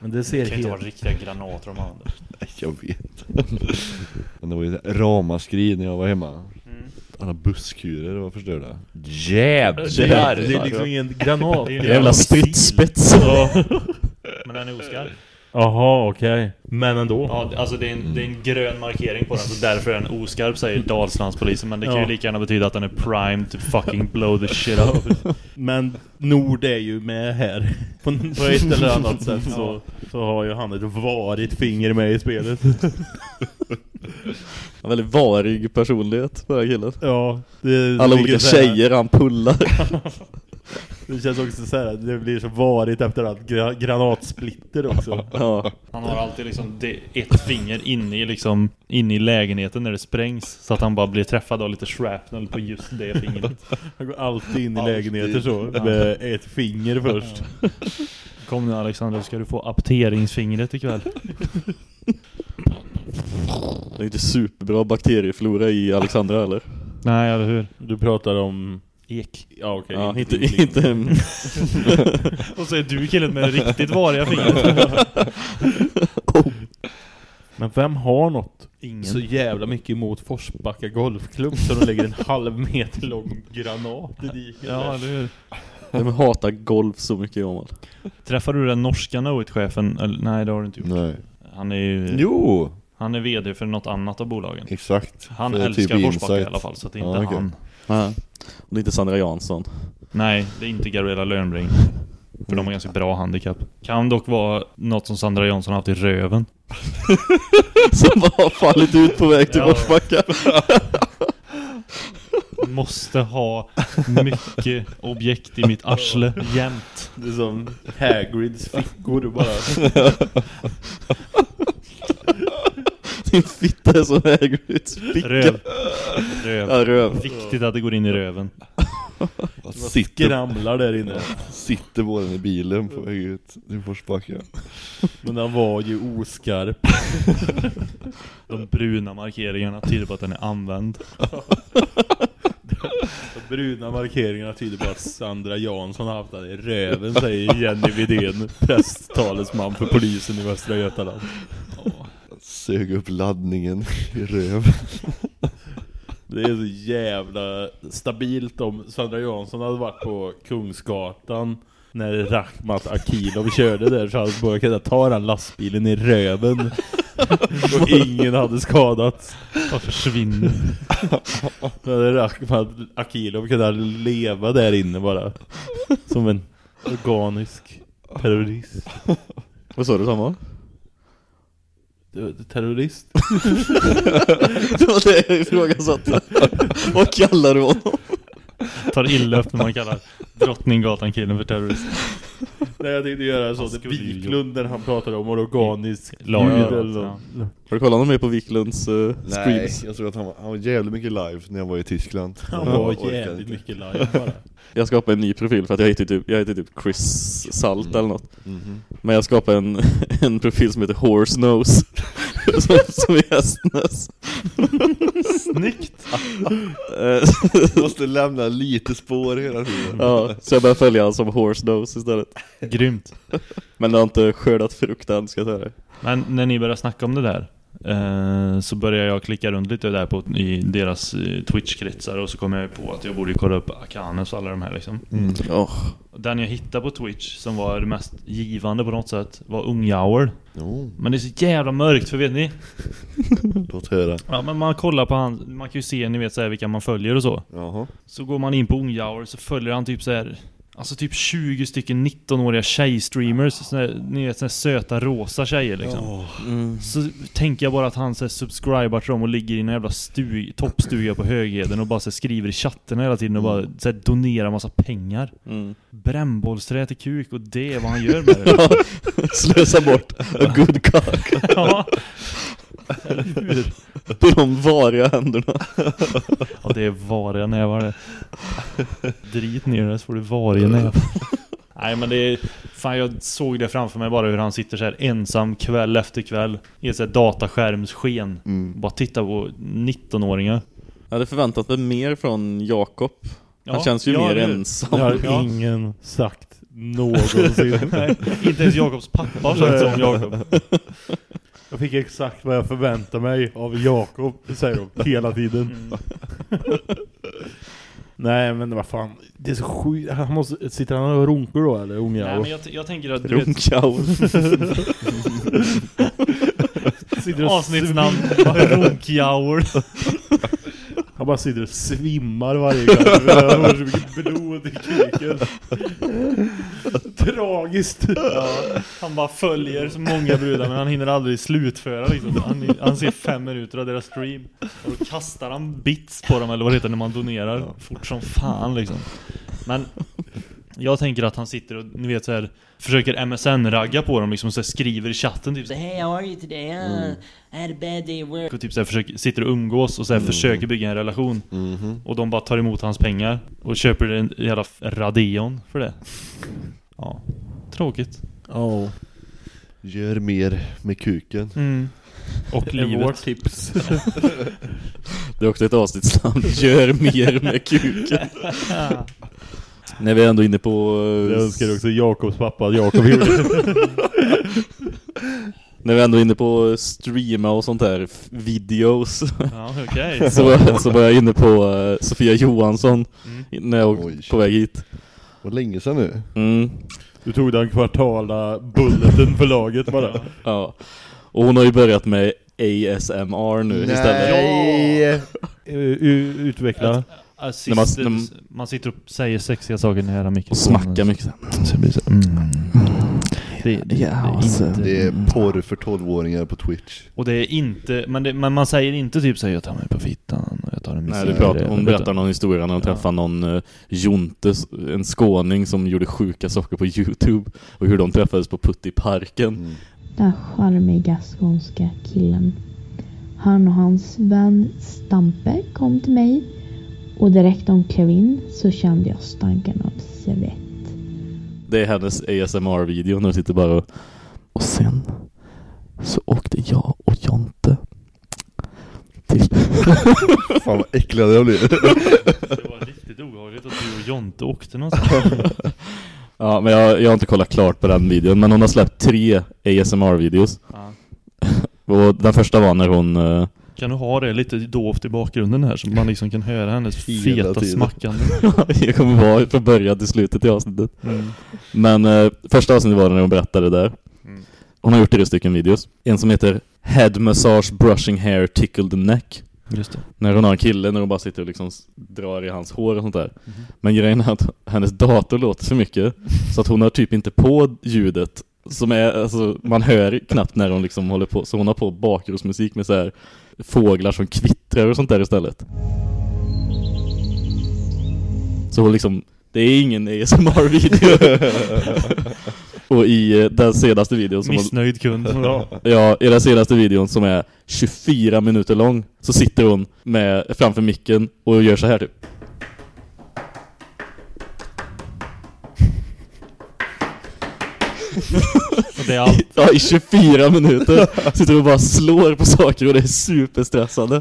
[SPEAKER 3] Men det ser
[SPEAKER 6] Det kan inte vara
[SPEAKER 3] helt...
[SPEAKER 6] riktiga granater de använder.
[SPEAKER 1] Nej, *laughs* jag vet. Men det var ju ramaskri när jag var hemma. Alla busskurer var förstörda.
[SPEAKER 3] Det,
[SPEAKER 1] Jävlar!
[SPEAKER 3] det är liksom ingen granat.
[SPEAKER 2] Jävla stridsspets. *laughs*
[SPEAKER 6] Men den är oskarp.
[SPEAKER 3] Jaha, okej. Men ändå.
[SPEAKER 6] Ja, alltså det är, en, det är en grön markering på den så därför är den oskarp säger Dalslandspolisen men det kan
[SPEAKER 3] Ja.
[SPEAKER 6] ju lika gärna betyda att den är primed to fucking blow the shit up. *laughs*
[SPEAKER 3] Men Nord är ju med här. *laughs* På, på ett eller annat *laughs* sätt så, så har ju han ett varigt finger med i spelet.
[SPEAKER 2] En väldigt varig personlighet på den här killen.
[SPEAKER 3] Ja, det,
[SPEAKER 2] Alla olika tjejer han pullar.
[SPEAKER 3] Det känns också så här, det blir så varigt efter att gra, granatsplitter också.
[SPEAKER 2] Ja.
[SPEAKER 6] Han har alltid liksom ett finger inne i, liksom, inne i lägenheten när det sprängs så att han bara blir träffad av lite shrapnel på just det fingret.
[SPEAKER 3] Han går alltid in i
[SPEAKER 1] Alltid.
[SPEAKER 3] lägenheter så,
[SPEAKER 6] Ja.
[SPEAKER 3] med ett finger först.
[SPEAKER 6] Kom nu Alexander, ska du få apteringsfingret ikväll.
[SPEAKER 2] Det är inte superbra bakterieflora i Alexandra eller?
[SPEAKER 6] Nej, eller hur?
[SPEAKER 3] Du pratar om...
[SPEAKER 6] Ek.
[SPEAKER 3] Ja, okej.
[SPEAKER 2] Ja, inte,
[SPEAKER 3] liksom-
[SPEAKER 2] inte... *laughs*
[SPEAKER 6] Och så är du killen med riktigt variga fingret. *laughs*
[SPEAKER 3] Men vem har något
[SPEAKER 6] Ingen.
[SPEAKER 3] så jävla mycket emot Forsbacka golfklubb så de lägger en *laughs* halv meter lång granat i diket?
[SPEAKER 6] Ja, eller hur?
[SPEAKER 2] De hatar golf så mycket Jomal.
[SPEAKER 6] Träffade du den norska Knowit-chefen? Nej, det har du inte gjort.
[SPEAKER 1] Nej.
[SPEAKER 6] Han är ju...
[SPEAKER 1] Jo,
[SPEAKER 6] Han är vd för något annat av bolagen.
[SPEAKER 1] exakt.
[SPEAKER 6] Han
[SPEAKER 1] För
[SPEAKER 6] älskar
[SPEAKER 1] typ
[SPEAKER 6] Forsbacka i alla fall, så att det är
[SPEAKER 1] Ja,
[SPEAKER 6] inte
[SPEAKER 1] okej.
[SPEAKER 6] han.
[SPEAKER 2] Nej. Och det är inte Sandra Jansson.
[SPEAKER 6] Nej, det är inte Gabriella Lönnbring. För de har ganska bra handikapp. Kan dock vara något som Sandra Jansson har haft i röven. *laughs*
[SPEAKER 2] Som har fallit ut på väg till
[SPEAKER 6] Ja.
[SPEAKER 2] Forsbacka. *laughs*
[SPEAKER 6] Måste ha mycket objekt i mitt arsle jämt.
[SPEAKER 3] Det är som Hagrids fickor bara... *laughs*
[SPEAKER 2] Din fitta är så ficka.
[SPEAKER 6] Röv. Röv.
[SPEAKER 2] Ja, röv.
[SPEAKER 6] Viktigt att det går in i röven. *laughs*
[SPEAKER 1] Sitter,
[SPEAKER 3] Skramlar där inne.
[SPEAKER 1] sitter på den i bilen på väg ut till Forsbacka.
[SPEAKER 3] Men den var ju oskarp.
[SPEAKER 6] De bruna markeringarna tyder på att den är använd. *laughs*
[SPEAKER 3] De bruna markeringarna tyder på att Sandra Jansson har haft den i röven, säger Jenny Widén, presstalesman för polisen i Västra Götaland.
[SPEAKER 1] Sög upp laddningen i röv. *laughs*
[SPEAKER 3] Det är så jävla stabilt om Sandra Jansson hade varit på Kungsgatan när Rachmat Akilov körde där så hade bara kunnat ta den lastbilen i röven *laughs* och ingen hade skadats.
[SPEAKER 6] Bara försvinner.
[SPEAKER 3] Då hade Rachmat Akilov kunnat leva där inne bara som en organisk terrorist.
[SPEAKER 2] Vad sa du Samuel?
[SPEAKER 3] Terrorist? *laughs*
[SPEAKER 2] Det var det jag ifrågasatte. Vad kallar du honom?
[SPEAKER 6] Tar illa upp när man kallar Drottninggatan-killen för terrorist.
[SPEAKER 3] Nej jag tänkte göra så, det Wiklund när han pratade om organisk
[SPEAKER 6] Lager,
[SPEAKER 3] ljud
[SPEAKER 6] ja.
[SPEAKER 3] eller något.
[SPEAKER 2] Har du kollat någon mer på Wiklunds uh,
[SPEAKER 1] Nej,
[SPEAKER 2] streams?
[SPEAKER 1] jag tror att han var, han var jävligt mycket live när jag var i Tyskland.
[SPEAKER 3] Han
[SPEAKER 1] Jag
[SPEAKER 3] var
[SPEAKER 1] orkade
[SPEAKER 3] jävligt
[SPEAKER 1] inte.
[SPEAKER 3] mycket live bara. *laughs*
[SPEAKER 2] Jag skapade en ny profil för att jag heter typ, jag heter typ Chris Salt eller något.
[SPEAKER 1] Mhm.
[SPEAKER 2] Men jag skapade en, *laughs* en profil som heter Horse Nose. *laughs* som, som är hästnäs.
[SPEAKER 6] Snyggt!
[SPEAKER 2] Eh,
[SPEAKER 1] Måste lämna lite spår hela tiden.
[SPEAKER 2] ja, så jag började följa han som Horse Nose istället.
[SPEAKER 6] Grymt.
[SPEAKER 2] Men det har inte skördat frukt än ska jag säga det.
[SPEAKER 6] Men när ni började snacka om det där eh, så började jag klicka runt lite där på, i deras eh, Twitch-kretsar och så kom jag på att jag borde kolla upp Akanes och alla de här liksom.
[SPEAKER 1] Mm.
[SPEAKER 2] Oh.
[SPEAKER 6] Den jag hittade på Twitch som var det mest givande på något sätt var Ungjaur.
[SPEAKER 1] Jo,
[SPEAKER 6] Men det är så jävla mörkt för vet ni? *laughs*
[SPEAKER 1] låt höra.
[SPEAKER 6] Ja men man kollar på han, man kan ju se ni vet så här, vilka man följer och så.
[SPEAKER 1] Jaha.
[SPEAKER 6] Så går man in på Ungjaur så följer han typ så här. Alltså typ 20 stycken 19-åriga tjejstreamers, så här, ni vet såna här söta rosa tjejer liksom.
[SPEAKER 2] Mm.
[SPEAKER 6] Så tänker jag bara att han så här, subscribar till dem och ligger i en jävla stug, toppstuga på Högheden och bara så här, skriver i chatten hela tiden och bara så här, donerar massa pengar.
[SPEAKER 2] Mm.
[SPEAKER 6] Brännbollsträ till kuk och det är vad han gör med det. *laughs*
[SPEAKER 2] Slösa bort a good cock
[SPEAKER 6] ja.
[SPEAKER 2] På de variga händerna.
[SPEAKER 6] Ja det är variga nävar det. Drit ner det så får du varje näv. Nej men det är, fan jag såg det framför mig bara hur han sitter så här ensam kväll efter kväll i ett så här dataskärmssken.
[SPEAKER 1] Mm.
[SPEAKER 6] Bara titta på 19-åringar.
[SPEAKER 2] Jag hade förväntat mig mer från Jakob. Han
[SPEAKER 6] Ja,
[SPEAKER 2] känns ju mer
[SPEAKER 6] det-
[SPEAKER 2] ensam.
[SPEAKER 3] Det har
[SPEAKER 6] Ja.
[SPEAKER 3] ingen sagt någonsin. *laughs*
[SPEAKER 6] Nej, inte ens Jakobs pappa har sagt så om Jakob. *laughs*
[SPEAKER 3] Jag fick exakt vad jag förväntade mig av Jakob, säger de hela tiden. Nej men vad fan, det är så sjukt. Han måste, sitter han och runkar då eller unga?
[SPEAKER 6] Nej men jag, jag tänker att du vet,
[SPEAKER 2] Runkaur.
[SPEAKER 3] sitter och
[SPEAKER 6] avsnittsnamn Runkjaur.
[SPEAKER 3] Han bara sitter och svimmar varje gång. Han har så mycket blod i kuken. Tragiskt.
[SPEAKER 6] Ja, han bara följer så många brudar men han hinner aldrig slutföra liksom. han, han ser fem minuter av deras stream och då kastar han bits på dem eller vad det heter när man donerar fort som fan liksom. Men jag tänker att han sitter och ni vet så här försöker MSN-ragga på dem liksom så här, skriver i chatten typ så
[SPEAKER 9] Hey, how are you today? Uh, I had a bad day work.
[SPEAKER 6] och typ så här, försöker, sitter och umgås och så här, försöker bygga en relation
[SPEAKER 1] Mhm.
[SPEAKER 6] och de bara tar emot hans pengar och köper en jävla Radeon för det. Ja, tråkigt.
[SPEAKER 3] Ja.
[SPEAKER 1] Gör mer med kuken.
[SPEAKER 6] Mm. Och
[SPEAKER 3] är vårt
[SPEAKER 6] livet.
[SPEAKER 3] tips. *laughs*
[SPEAKER 2] Det är också ett avsnittsnamn. *laughs* Gör mer med kuken. När vi är ändå inne på... eh,
[SPEAKER 3] Jag önskar också Jakobs pappa Jakob. *laughs*
[SPEAKER 2] När vi ändå är inne på streama och sånt där, f- videos.
[SPEAKER 6] Ja, okej.
[SPEAKER 2] så, så var jag inne på eh, Sofia Johansson
[SPEAKER 6] Mm.
[SPEAKER 2] när jag var
[SPEAKER 1] Oj.
[SPEAKER 2] på väg hit.
[SPEAKER 1] Vad länge sedan nu.
[SPEAKER 2] Mm.
[SPEAKER 3] Du tog den kvartala bulleten för laget bara. *laughs*
[SPEAKER 2] Ja. Och hon har ju börjat med ASMR nu istället.
[SPEAKER 1] Nej!
[SPEAKER 3] U- Utveckla.
[SPEAKER 6] Assist,
[SPEAKER 2] När man- när man-
[SPEAKER 6] man sitter och säger sexiga saker nära mikrofonen.
[SPEAKER 2] Och smackar mycket.
[SPEAKER 6] Så det blir så, mm. det, det, det är
[SPEAKER 2] alltså.
[SPEAKER 6] inte...
[SPEAKER 1] Det är porr för 12-åringar på Twitch.
[SPEAKER 6] Och det är inte, men, det, men man säger inte typ så här, jag tar mig på fittan jag tar en
[SPEAKER 2] Nej,
[SPEAKER 6] misär",
[SPEAKER 2] du pratar, hon berättar någon historia när hon
[SPEAKER 6] Ja.
[SPEAKER 2] träffade någon uh, Jonte, en skåning som gjorde sjuka saker på Youtube. Och hur de träffades på Puttiparken.
[SPEAKER 1] Mm.
[SPEAKER 10] Den charmiga skånska killen. Han och hans vän Stampe kom till mig och direkt de klev in så kände jag stanken av svett.
[SPEAKER 2] Det är hennes ASMR-video när hon sitter bara och... Och sen så åkte jag och Jonte. *laughs*
[SPEAKER 1] Fan vad äcklad jag blir.
[SPEAKER 6] Det var riktigt obehagligt att du och Jonte åkte någonstans. *laughs*
[SPEAKER 2] Ja, men jag, jag har inte kollat klart på den videon, men hon har släppt tre ASMR-videos.
[SPEAKER 6] Ja. *laughs*
[SPEAKER 2] Och den första var när hon... eh,
[SPEAKER 6] Kan du ha det lite dovt i bakgrunden här så man liksom kan höra hennes
[SPEAKER 1] Hela
[SPEAKER 6] feta
[SPEAKER 1] tiden.
[SPEAKER 6] smackande?
[SPEAKER 2] jag kommer vara från början till slutet i avsnittet.
[SPEAKER 6] Mm.
[SPEAKER 2] Men eh, första avsnittet var när hon berättade där.
[SPEAKER 6] Mm.
[SPEAKER 2] Hon har gjort tre stycken videos. En som heter Head Massage Brushing Hair Tickle the Neck.
[SPEAKER 6] Just det.
[SPEAKER 2] När hon har en kille, när hon bara sitter och liksom drar i hans hår och sånt där. Men grejen är att hennes dator låter så mycket så att hon har typ inte på ljudet som är, alltså man hör knappt när hon liksom håller på. Så hon har på bakgrundsmusik med så här fåglar som kvittrar och sånt där istället. Så hon liksom, det är ingen ASMR-video. *laughs* *laughs* och i eh, den senaste videon som
[SPEAKER 6] Missnöjd kund. *laughs* Ja.
[SPEAKER 2] Ja, i den senaste videon som är 24 minuter lång så sitter hon med framför micken och gör så här typ.
[SPEAKER 6] Och det är allt. *laughs*
[SPEAKER 2] Ja, i 24 minuter sitter hon och bara slår på saker och det är superstressande.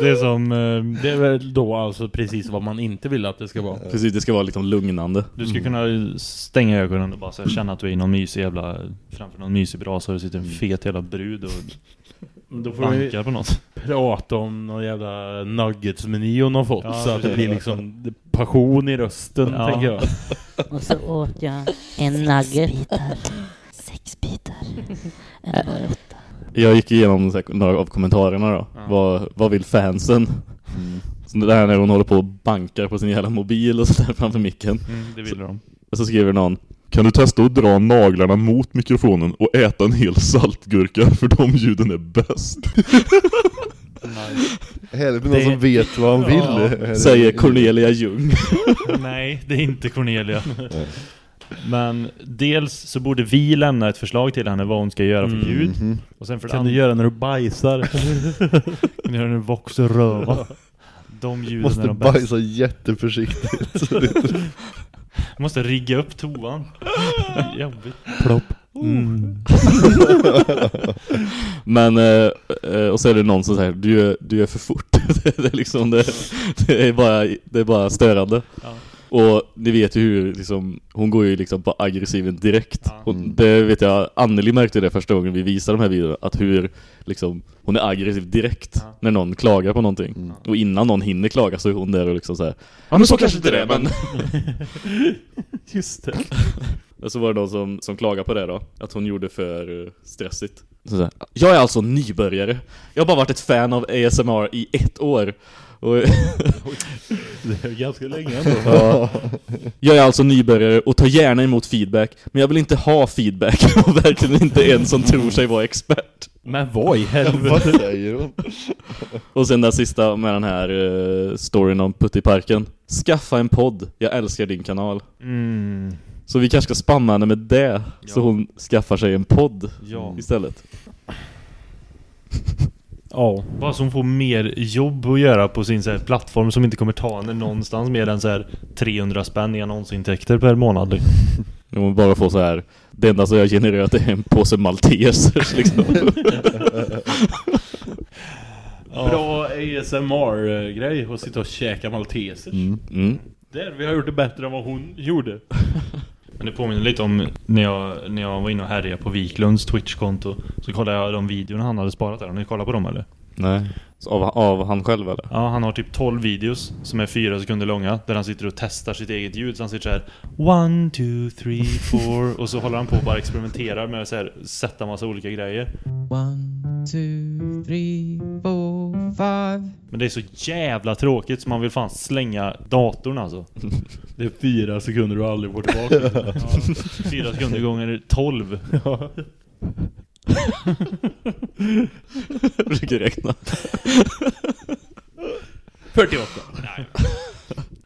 [SPEAKER 3] Det är som, eh, det är väl då alltså precis vad man inte vill att det ska vara.
[SPEAKER 2] Precis, det ska vara liksom lugnande.
[SPEAKER 6] Du ska kunna stänga ögonen och bara så här, känna att du är i någon mysig jävla Framför någon mysig brasa och det sitter en fet jävla brud och
[SPEAKER 3] Då får
[SPEAKER 6] bankar på något
[SPEAKER 3] prata om någon jävla nuggetsmeny hon har fått
[SPEAKER 6] Ja,
[SPEAKER 3] så att det blir liksom passion i rösten
[SPEAKER 6] Ja.
[SPEAKER 3] tänker jag. *laughs*
[SPEAKER 9] Och så åt jag en nugget. Sex bitar. Det åtta?
[SPEAKER 2] Jag gick igenom så här, några av kommentarerna då.
[SPEAKER 6] Ja.
[SPEAKER 2] Vad, vad vill fansen? Så det här när hon håller på och bankar på sin jävla mobil och sådär framför micken.
[SPEAKER 6] mm, Det vill de
[SPEAKER 2] Och så skriver någon
[SPEAKER 5] Kan du testa att dra naglarna mot mikrofonen och äta en hel saltgurka *laughs* för de ljuden är bäst?
[SPEAKER 1] Med någon
[SPEAKER 6] Det-
[SPEAKER 1] som vet vad han
[SPEAKER 6] Ja.
[SPEAKER 1] vill.
[SPEAKER 2] Säger Cornelia Ljung.
[SPEAKER 6] Nej, det är inte Cornelia Men dels så borde vi lämna ett förslag till henne vad hon ska göra för
[SPEAKER 3] Mm.
[SPEAKER 6] ljud
[SPEAKER 1] Mhm.
[SPEAKER 6] Och sen för det
[SPEAKER 3] Kan du göra när du bajsar? *laughs*
[SPEAKER 6] kan du göra en vox och röva De ljuden är
[SPEAKER 1] Måste
[SPEAKER 6] de bästa
[SPEAKER 1] bajsa jätteförsiktigt. Så *laughs* det-
[SPEAKER 6] Måste rigga upp toan Jobbigt
[SPEAKER 3] Plopp. Mm. *laughs*
[SPEAKER 2] Men, eh, eh, och så är det någon som säger du gör, du gör för fort. det, är liksom, det, det, är bara, det är bara störande.
[SPEAKER 6] Ja.
[SPEAKER 2] Och ni vet ju hur, liksom, hon går ju liksom på aggressiven direkt.
[SPEAKER 6] Ja.
[SPEAKER 2] Och det vet jag, Anneli märkte det första gången vi visade de här videorna, att hur liksom, hon är aggressiv direkt
[SPEAKER 6] Ja.
[SPEAKER 2] när någon klagar på någonting.
[SPEAKER 1] Mm.
[SPEAKER 2] Och innan någon hinner klaga så är hon där och liksom så här. Ja men så kanske inte det, men... *laughs*
[SPEAKER 6] Just det
[SPEAKER 2] Och så var det någon som, som klagade på det då, att hon gjorde för stressigt. Så så här, jag är alltså nybörjare. Jag har bara varit ett fan av ASMR i ett år. Och, *laughs*
[SPEAKER 3] Det är ganska *laughs* länge ändå.
[SPEAKER 2] ja, jag är alltså nybörjare och tar gärna emot feedback, men jag vill inte ha feedback *laughs* och verkligen inte en som tror sig vara expert.
[SPEAKER 3] Men vad i
[SPEAKER 1] Vad
[SPEAKER 3] helvete?
[SPEAKER 1] säger hon?
[SPEAKER 2] Och sen den sista med den här eh, storyn om Puttiparken. Skaffa en podd, jag älskar din kanal.
[SPEAKER 6] mm.
[SPEAKER 2] Så vi kanske ska spamma henne med det, så
[SPEAKER 6] Ja.
[SPEAKER 2] hon skaffar sig en podd
[SPEAKER 6] Ja
[SPEAKER 2] istället. *laughs*
[SPEAKER 3] Ja.
[SPEAKER 6] Bara så hon får mer jobb att göra på sin så här, plattform som inte kommer ta henne någonstans mer än så här 300 spänn i annonsintäkter per månad. liksom. *laughs*
[SPEAKER 2] Om man bara får så här Det enda som jag genererat är en påse maltesers *laughs* liksom. *laughs*
[SPEAKER 3] Bra ASMR-grej att sitta och käka maltesers.
[SPEAKER 2] Mm.
[SPEAKER 3] Där, vi har gjort det bättre än vad hon gjorde.
[SPEAKER 6] Men det påminner lite om när jag, när jag var inne och härjade på Wiklunds Twitch-konto. Så kollade jag de videorna han hade sparat där. Har ni kollat på dem eller?
[SPEAKER 2] Nej. Så av, av han själv eller?
[SPEAKER 6] Ja, han har typ 12 videos som är 4 sekunder långa. Där han sitter och testar sitt eget ljud. Så han sitter så här: One, two, three, four. *laughs* Och så håller han på och bara experimenterar med att så här, sätta massa olika grejer.
[SPEAKER 11] One, two, three, four, five.
[SPEAKER 6] Men det är så jävla tråkigt så man vill fan slänga datorn alltså.
[SPEAKER 3] Det är fyra sekunder du aldrig får tillbaka.
[SPEAKER 6] Ja, fyra sekunder gånger 12.
[SPEAKER 3] Ja.
[SPEAKER 2] Försöker räkna.
[SPEAKER 3] 48.
[SPEAKER 6] Nej.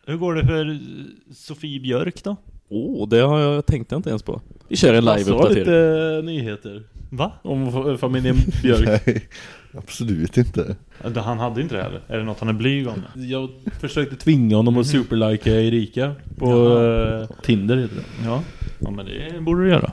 [SPEAKER 6] Hur går det för Sofie Björk då?
[SPEAKER 2] Åh, oh, det har jag tänkte jag inte ens på. Vi kör en
[SPEAKER 3] Lasse har
[SPEAKER 2] live-uppdatering.
[SPEAKER 3] lite nyheter.
[SPEAKER 6] Va?
[SPEAKER 3] Om fa- familjen Björk. *laughs*
[SPEAKER 1] Nej, absolut inte.
[SPEAKER 6] Han hade inte det heller. Är det något han är blyg om?
[SPEAKER 3] Jag försökte tvinga honom att superlika Erika på
[SPEAKER 6] Jaha.
[SPEAKER 3] eh, Tinder heter det.
[SPEAKER 6] Ja. Ja men det borde du göra.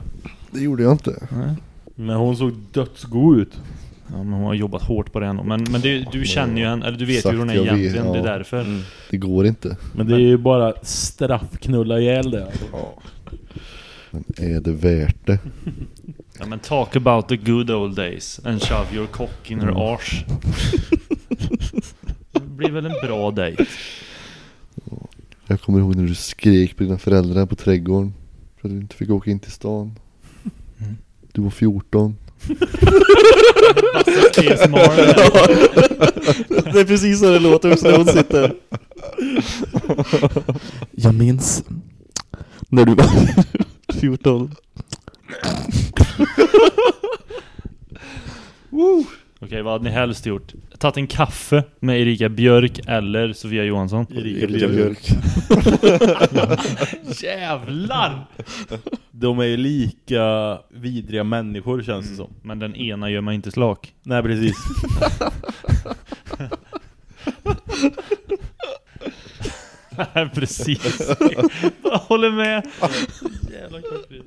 [SPEAKER 1] Det gjorde jag inte.
[SPEAKER 6] Nej.
[SPEAKER 3] Men hon såg dödsgod ut.
[SPEAKER 6] Ja, men hon har jobbat hårt på det ändå. Men, men det, du känner ju henne, eller du vet ju hur hon är
[SPEAKER 1] jag vet,
[SPEAKER 6] egentligen. Det är
[SPEAKER 1] ja.
[SPEAKER 6] därför.
[SPEAKER 2] Mm.
[SPEAKER 1] Det går inte.
[SPEAKER 3] Men det är ju bara straffknulla ihjäl det. Alltså.
[SPEAKER 1] Men är det värt det? *laughs*
[SPEAKER 6] Ja, men talk about the good old days and shove your cock in her arse. Det blir väl en bra dejt.
[SPEAKER 1] Jag kommer ihåg när du skrek på dina föräldrar på trädgården. För att du inte fick åka in till stan. Du var 14. *laughs*
[SPEAKER 2] det är precis så det låter också när hon sitter. Jag minns när du var *laughs* 14.
[SPEAKER 6] Okej, vad hade ni helst gjort? Tagit en kaffe med Erika Björk eller Sofia Johansson?
[SPEAKER 2] Erika Björk. *laughs*
[SPEAKER 3] Jävlar! De är ju lika vidriga människor känns det som.
[SPEAKER 6] Men den ena gör man inte slak.
[SPEAKER 3] Nej, precis. *laughs*
[SPEAKER 6] Nej, precis. Jag håller med. *laughs* Jävla kortfilm.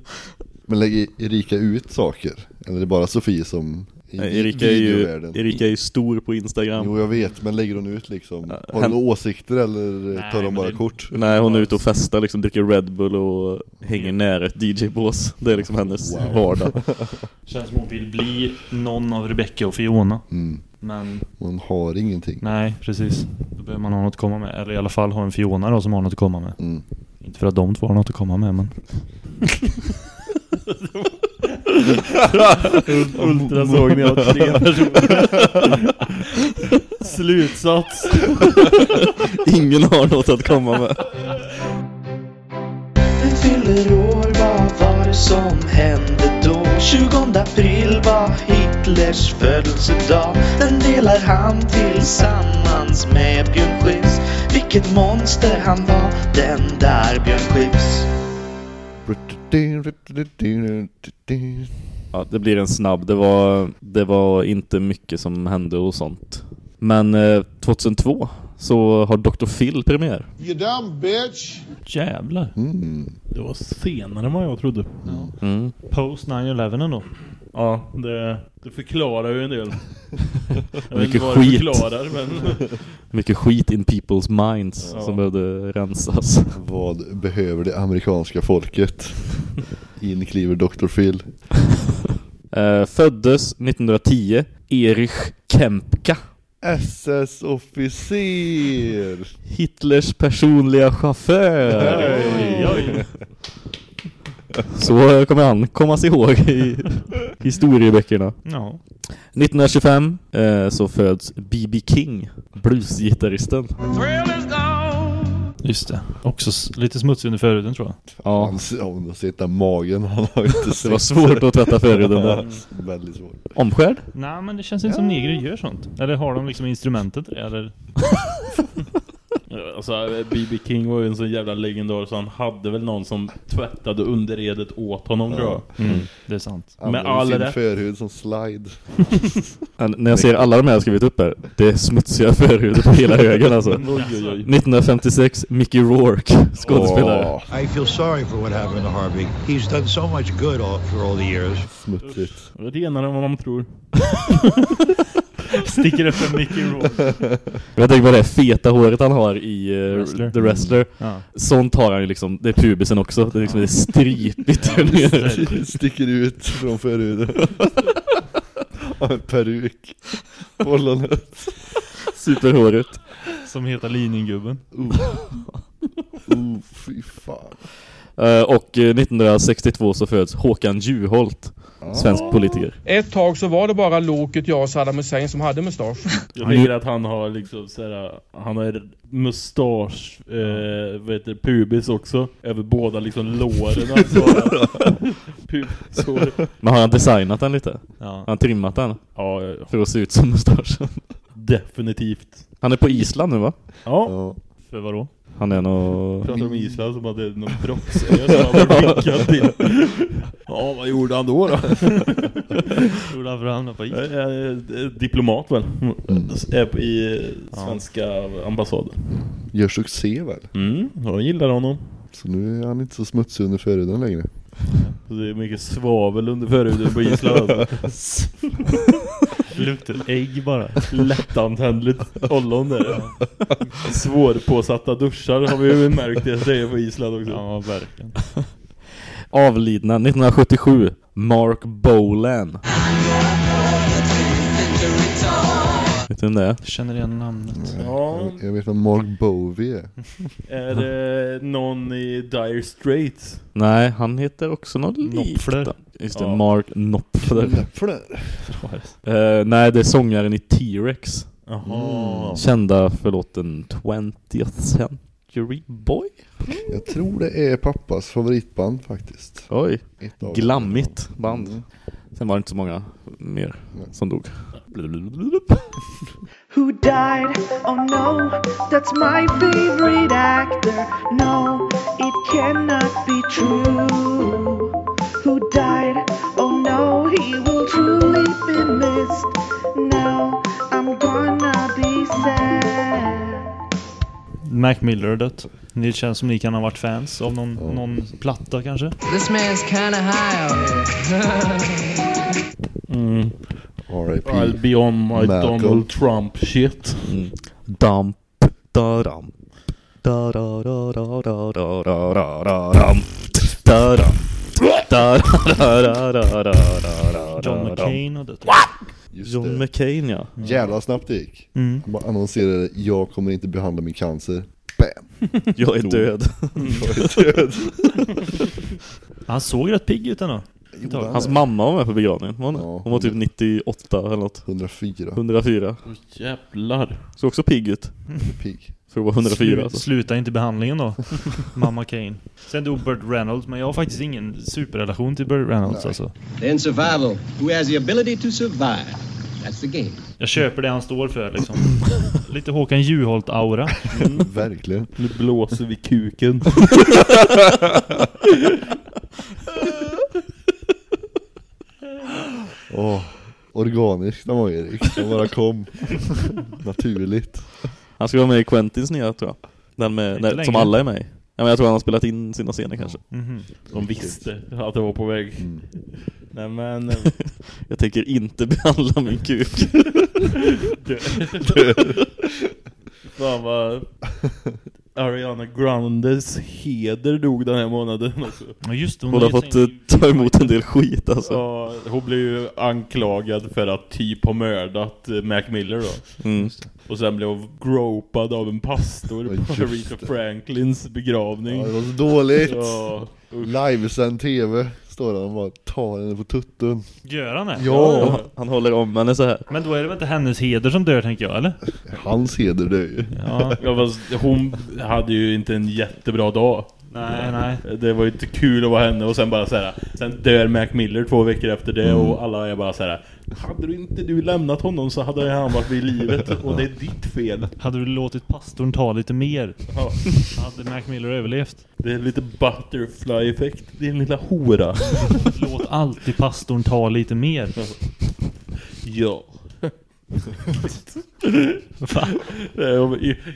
[SPEAKER 1] Men lägger Erika ut saker? Eller är det bara Sofie som... i
[SPEAKER 2] Nej, Erika, är ju? Erika är ju stor på Instagram.
[SPEAKER 1] Jo jag vet, men lägger hon ut liksom? Har
[SPEAKER 2] hen-
[SPEAKER 1] hon några åsikter eller
[SPEAKER 6] Nej,
[SPEAKER 1] tar de
[SPEAKER 6] men
[SPEAKER 1] bara
[SPEAKER 6] det-
[SPEAKER 1] kort?
[SPEAKER 2] Nej, hon är ute och festar liksom, dricker Red Bull och hänger nära ett DJ-bås. Det är liksom hennes vardag. *laughs*
[SPEAKER 6] Känns som hon vill bli någon av Rebecca och Fiona.
[SPEAKER 1] Mm.
[SPEAKER 6] Men
[SPEAKER 1] Man har ingenting.
[SPEAKER 6] nej, precis. Då behöver man ha något att komma med. Eller i alla fall ha en Fiona då som har något att komma med.
[SPEAKER 1] Mm.
[SPEAKER 6] Inte för att de två har något att komma med, men... *laughs*
[SPEAKER 3] Ultrasågning av tre personer. Slutsats.
[SPEAKER 2] Ingen har något att komma med.
[SPEAKER 12] Den fyller år, vad var det som hände då? 20 april var Hitlers födelsedag Den delar han tillsammans med Björn Skifs Vilket monster han var, den där Björn Skifs
[SPEAKER 2] Ja, det blir en snabb. Det var, det var inte mycket som hände och sånt. Men eh, 2002 så har Dr. Phil premiär.
[SPEAKER 13] You dumb bitch!
[SPEAKER 6] Jävlar.
[SPEAKER 1] Mm.
[SPEAKER 3] Det var senare än vad jag trodde.
[SPEAKER 2] Mm.
[SPEAKER 6] Post 9-11 ändå.
[SPEAKER 3] Ja, det, det förklarar ju en del. *laughs* Jag vet
[SPEAKER 2] Mycket
[SPEAKER 3] inte vad det
[SPEAKER 2] skit.
[SPEAKER 3] förklarar, men... *laughs*
[SPEAKER 2] Mycket skit in people's minds
[SPEAKER 3] Ja.
[SPEAKER 2] som behövde rensas.
[SPEAKER 1] Vad behöver det amerikanska folket? *laughs* In kliver Dr. Phil.
[SPEAKER 2] Eh, föddes 1910 Erich Kempka.
[SPEAKER 1] SS-officer!
[SPEAKER 2] Hitlers personliga chaufför.
[SPEAKER 3] Oj, oj.
[SPEAKER 2] Så kommer han komma sig ihåg i historieböckerna.
[SPEAKER 6] Ja.
[SPEAKER 2] 1925 eh, så föds B.B. King, bluesgitarristen.
[SPEAKER 6] Just det. Också lite smutsig under förhuden tror jag.
[SPEAKER 2] Ja,
[SPEAKER 1] Han, ja, om du har den magen, han har inte *laughs*
[SPEAKER 2] det var svårt att tvätta förhuden där.
[SPEAKER 1] Väldigt svårt.
[SPEAKER 2] Omskärd?
[SPEAKER 6] Nej men det känns inte som negrer gör sånt. Eller har de liksom instrumentet eller? *laughs*
[SPEAKER 3] Alltså, B.B. King var ju en sån jävla legendar så han hade väl någon som tvättade underredet åt honom tror jag.
[SPEAKER 6] Mm, det är sant.
[SPEAKER 3] Med
[SPEAKER 1] Använder
[SPEAKER 3] all
[SPEAKER 1] sin
[SPEAKER 3] rätt.
[SPEAKER 1] förhud som slide. *laughs*
[SPEAKER 2] När jag ser alla de här jag skrivit upp här, det är smutsiga förhuden på hela högen alltså. *laughs*
[SPEAKER 3] Oj, oj, oj.
[SPEAKER 2] 1956, Mickey Rourke, skådespelare.
[SPEAKER 1] Åh,
[SPEAKER 13] I feel sorry for what happened to Harvey. He's done so much good all, for all the years.
[SPEAKER 1] smutsigt.
[SPEAKER 3] Det är renare än vad man tror. *laughs*
[SPEAKER 6] Sticker upp en Mickey Rourke.
[SPEAKER 2] Jag tänker på det feta håret han har i uh,
[SPEAKER 6] Wrestler.
[SPEAKER 2] The Wrestler.
[SPEAKER 6] Ja.
[SPEAKER 2] Sånt har han ju liksom, det är pubisen också. Det är liksom det är stripigt där nere.
[SPEAKER 1] Sticker ut från förhuden. Har en peruk. Bollanöt.
[SPEAKER 2] Superhåret.
[SPEAKER 6] Som heter Liningubben.
[SPEAKER 1] Uh. Uh, fy fan.
[SPEAKER 2] Eh, och eh, 1962 så föds Håkan Juholt, svensk politiker.
[SPEAKER 14] Ett tag så var det bara Loket, jag och Saddam Hussein som hade mustasch.
[SPEAKER 3] Jag tänker att han har liksom såhär, han har mustasch, eh, vad heter pubis också, över båda liksom låren alltså. *laughs*
[SPEAKER 2] Men har han designat den lite?
[SPEAKER 6] Ja.
[SPEAKER 2] Har han trimmat den?
[SPEAKER 3] Ja, ja, ja.
[SPEAKER 2] För att se ut som mustaschen.
[SPEAKER 3] Definitivt.
[SPEAKER 2] Han är på Island nu va?
[SPEAKER 3] Ja.
[SPEAKER 6] För vadå?
[SPEAKER 2] Han är nog...
[SPEAKER 3] Pratar om Island som hade någon proffsöl som han var skickad till. Ja, vad gjorde han då då? *laughs*
[SPEAKER 6] Gjorde han för att hamna på Island?
[SPEAKER 3] Eh, eh, Diplomat väl? Är på- I eh, svenska ambassaden.
[SPEAKER 1] Gör succé väl?
[SPEAKER 3] Mm, jag gillar honom.
[SPEAKER 1] Så nu är han inte så smutsig under förhuden längre.
[SPEAKER 3] Så det är mycket svavel under förhuden på Island. alltså. *laughs*
[SPEAKER 6] Luktar ägg bara.
[SPEAKER 3] Lättantändligt ollon där. Svårpåsatta duschar har vi ju märkt det säger på Island också.
[SPEAKER 6] Ja, verkligen.
[SPEAKER 2] Avlidna 1977. Mark Bolan. Vet du vem det är?
[SPEAKER 6] Känner igen namnet.
[SPEAKER 3] Ja.
[SPEAKER 1] Jag vet vad Mark Bowie är. *laughs*
[SPEAKER 3] Är det någon i Dire Straits?
[SPEAKER 2] Nej, han heter också något liknande. Just det,
[SPEAKER 3] Ja.
[SPEAKER 2] Mark Knopfler.
[SPEAKER 1] Knopfler.
[SPEAKER 2] Eh, nej, det är sångaren i T-Rex.
[SPEAKER 3] Jaha.
[SPEAKER 2] Kända för låten 20th Century Boy.
[SPEAKER 1] Jag tror det är pappas favoritband faktiskt.
[SPEAKER 2] Oj, glammigt band.
[SPEAKER 1] Mm.
[SPEAKER 2] Sen var det inte så många mer som dog.
[SPEAKER 12] Who died? Oh no, that's my favorite actor. No, it cannot be true. Who died? Oh no, he will truly be missed. Now I'm gonna be sad.
[SPEAKER 6] Mac Miller har dött. Det känns som ni kan ha varit fans av någon, någon platta kanske?
[SPEAKER 11] This man's kinda high. *laughs*
[SPEAKER 3] Mm.
[SPEAKER 1] R.I.P.
[SPEAKER 3] I'll be on my
[SPEAKER 1] Malcolm.
[SPEAKER 3] Donald Trump shit.
[SPEAKER 2] Mm. Damp, da dam. Da da da da da da da da da dam. Da dam. Da da da da da da da
[SPEAKER 6] John. McCain.
[SPEAKER 1] Just
[SPEAKER 2] John
[SPEAKER 1] det.
[SPEAKER 2] McCain ja.
[SPEAKER 1] Jävla snabbt det gick.
[SPEAKER 6] Mm.
[SPEAKER 1] Bara annonserade, jag kommer inte behandla min cancer. Bam! *laughs* *laughs*
[SPEAKER 2] Jag är död.
[SPEAKER 1] Jag är död.
[SPEAKER 6] Han såg rätt pigg ut ändå.
[SPEAKER 2] Hans mamma var med på begravningen, var hon,
[SPEAKER 1] Ja,
[SPEAKER 2] hon var typ 98 eller något.
[SPEAKER 1] 104.
[SPEAKER 2] 104.
[SPEAKER 3] Jävlar.
[SPEAKER 2] Så också pigg ut.
[SPEAKER 1] Pigg.
[SPEAKER 2] För att vara 104
[SPEAKER 6] Slu-
[SPEAKER 2] alltså.
[SPEAKER 6] Sluta inte behandlingen då. *laughs* Mamma Kane. Sen dog Burt Reynolds, men jag har faktiskt ingen superrelation till Burt Reynolds
[SPEAKER 1] Nej.
[SPEAKER 6] alltså.
[SPEAKER 15] Then survival. Who has the ability to survive? That's the game.
[SPEAKER 6] Jag köper det han står för liksom. *clears throat* Lite Håkan Juholt-aura.
[SPEAKER 1] Verkligen.
[SPEAKER 3] Nu blåser vi kuken. *laughs* *laughs*
[SPEAKER 1] Åh, organisk den var Erik. Den bara kom. Naturligt.
[SPEAKER 2] Han ska vara med i Quentins nya tror jag. Den med,
[SPEAKER 6] Inte
[SPEAKER 2] som alla är med i. Ja, men jag tror han har spelat in sina scener kanske.
[SPEAKER 6] Mhm.
[SPEAKER 3] De visste att det var på väg.
[SPEAKER 1] Mm.
[SPEAKER 3] Nej men... *laughs*
[SPEAKER 2] Jag tänker inte behandla min kuk. *laughs*
[SPEAKER 3] Fan vad... Ariana Grandes heder dog den här månaden också.
[SPEAKER 6] Ja just det,
[SPEAKER 2] Hon har
[SPEAKER 6] gett
[SPEAKER 2] fått eh, ta emot en del skit alltså.
[SPEAKER 3] Ja, hon blev ju anklagad för att typ ha mördat eh, Mac Miller då.
[SPEAKER 2] Mm.
[SPEAKER 3] Och sen blev hon gropad av en pastor
[SPEAKER 1] Ja,
[SPEAKER 3] på Aretha. Franklins begravning.
[SPEAKER 1] Ja, det var så dåligt.
[SPEAKER 3] Ja.
[SPEAKER 1] Livesänd TV står han och bara tar henne på tutten.
[SPEAKER 6] Gör han det?
[SPEAKER 1] Ja.
[SPEAKER 2] Han håller om henne så här.
[SPEAKER 6] Men då är det väl inte hennes heder som dör tänker jag, eller?
[SPEAKER 1] Hans heder dör ju.
[SPEAKER 6] Ja.
[SPEAKER 3] Ja, fast hon hade ju inte en jättebra dag.
[SPEAKER 6] Nej, nej.
[SPEAKER 3] Det var ju inte kul att vara henne och sen bara så här. Sen dör Mac Miller två veckor efter det
[SPEAKER 1] Mm.
[SPEAKER 3] och alla är bara så här. Hade du inte du lämnat honom så hade han varit vid livet *laughs* och det är ditt fel.
[SPEAKER 6] Hade du låtit pastorn ta lite mer
[SPEAKER 3] Ja,
[SPEAKER 6] hade Mac Miller överlevt.
[SPEAKER 3] det är lite butterfly-effekt, din lilla hora. *laughs*
[SPEAKER 6] Låt alltid pastorn ta lite mer.
[SPEAKER 3] Ja.
[SPEAKER 6] Va?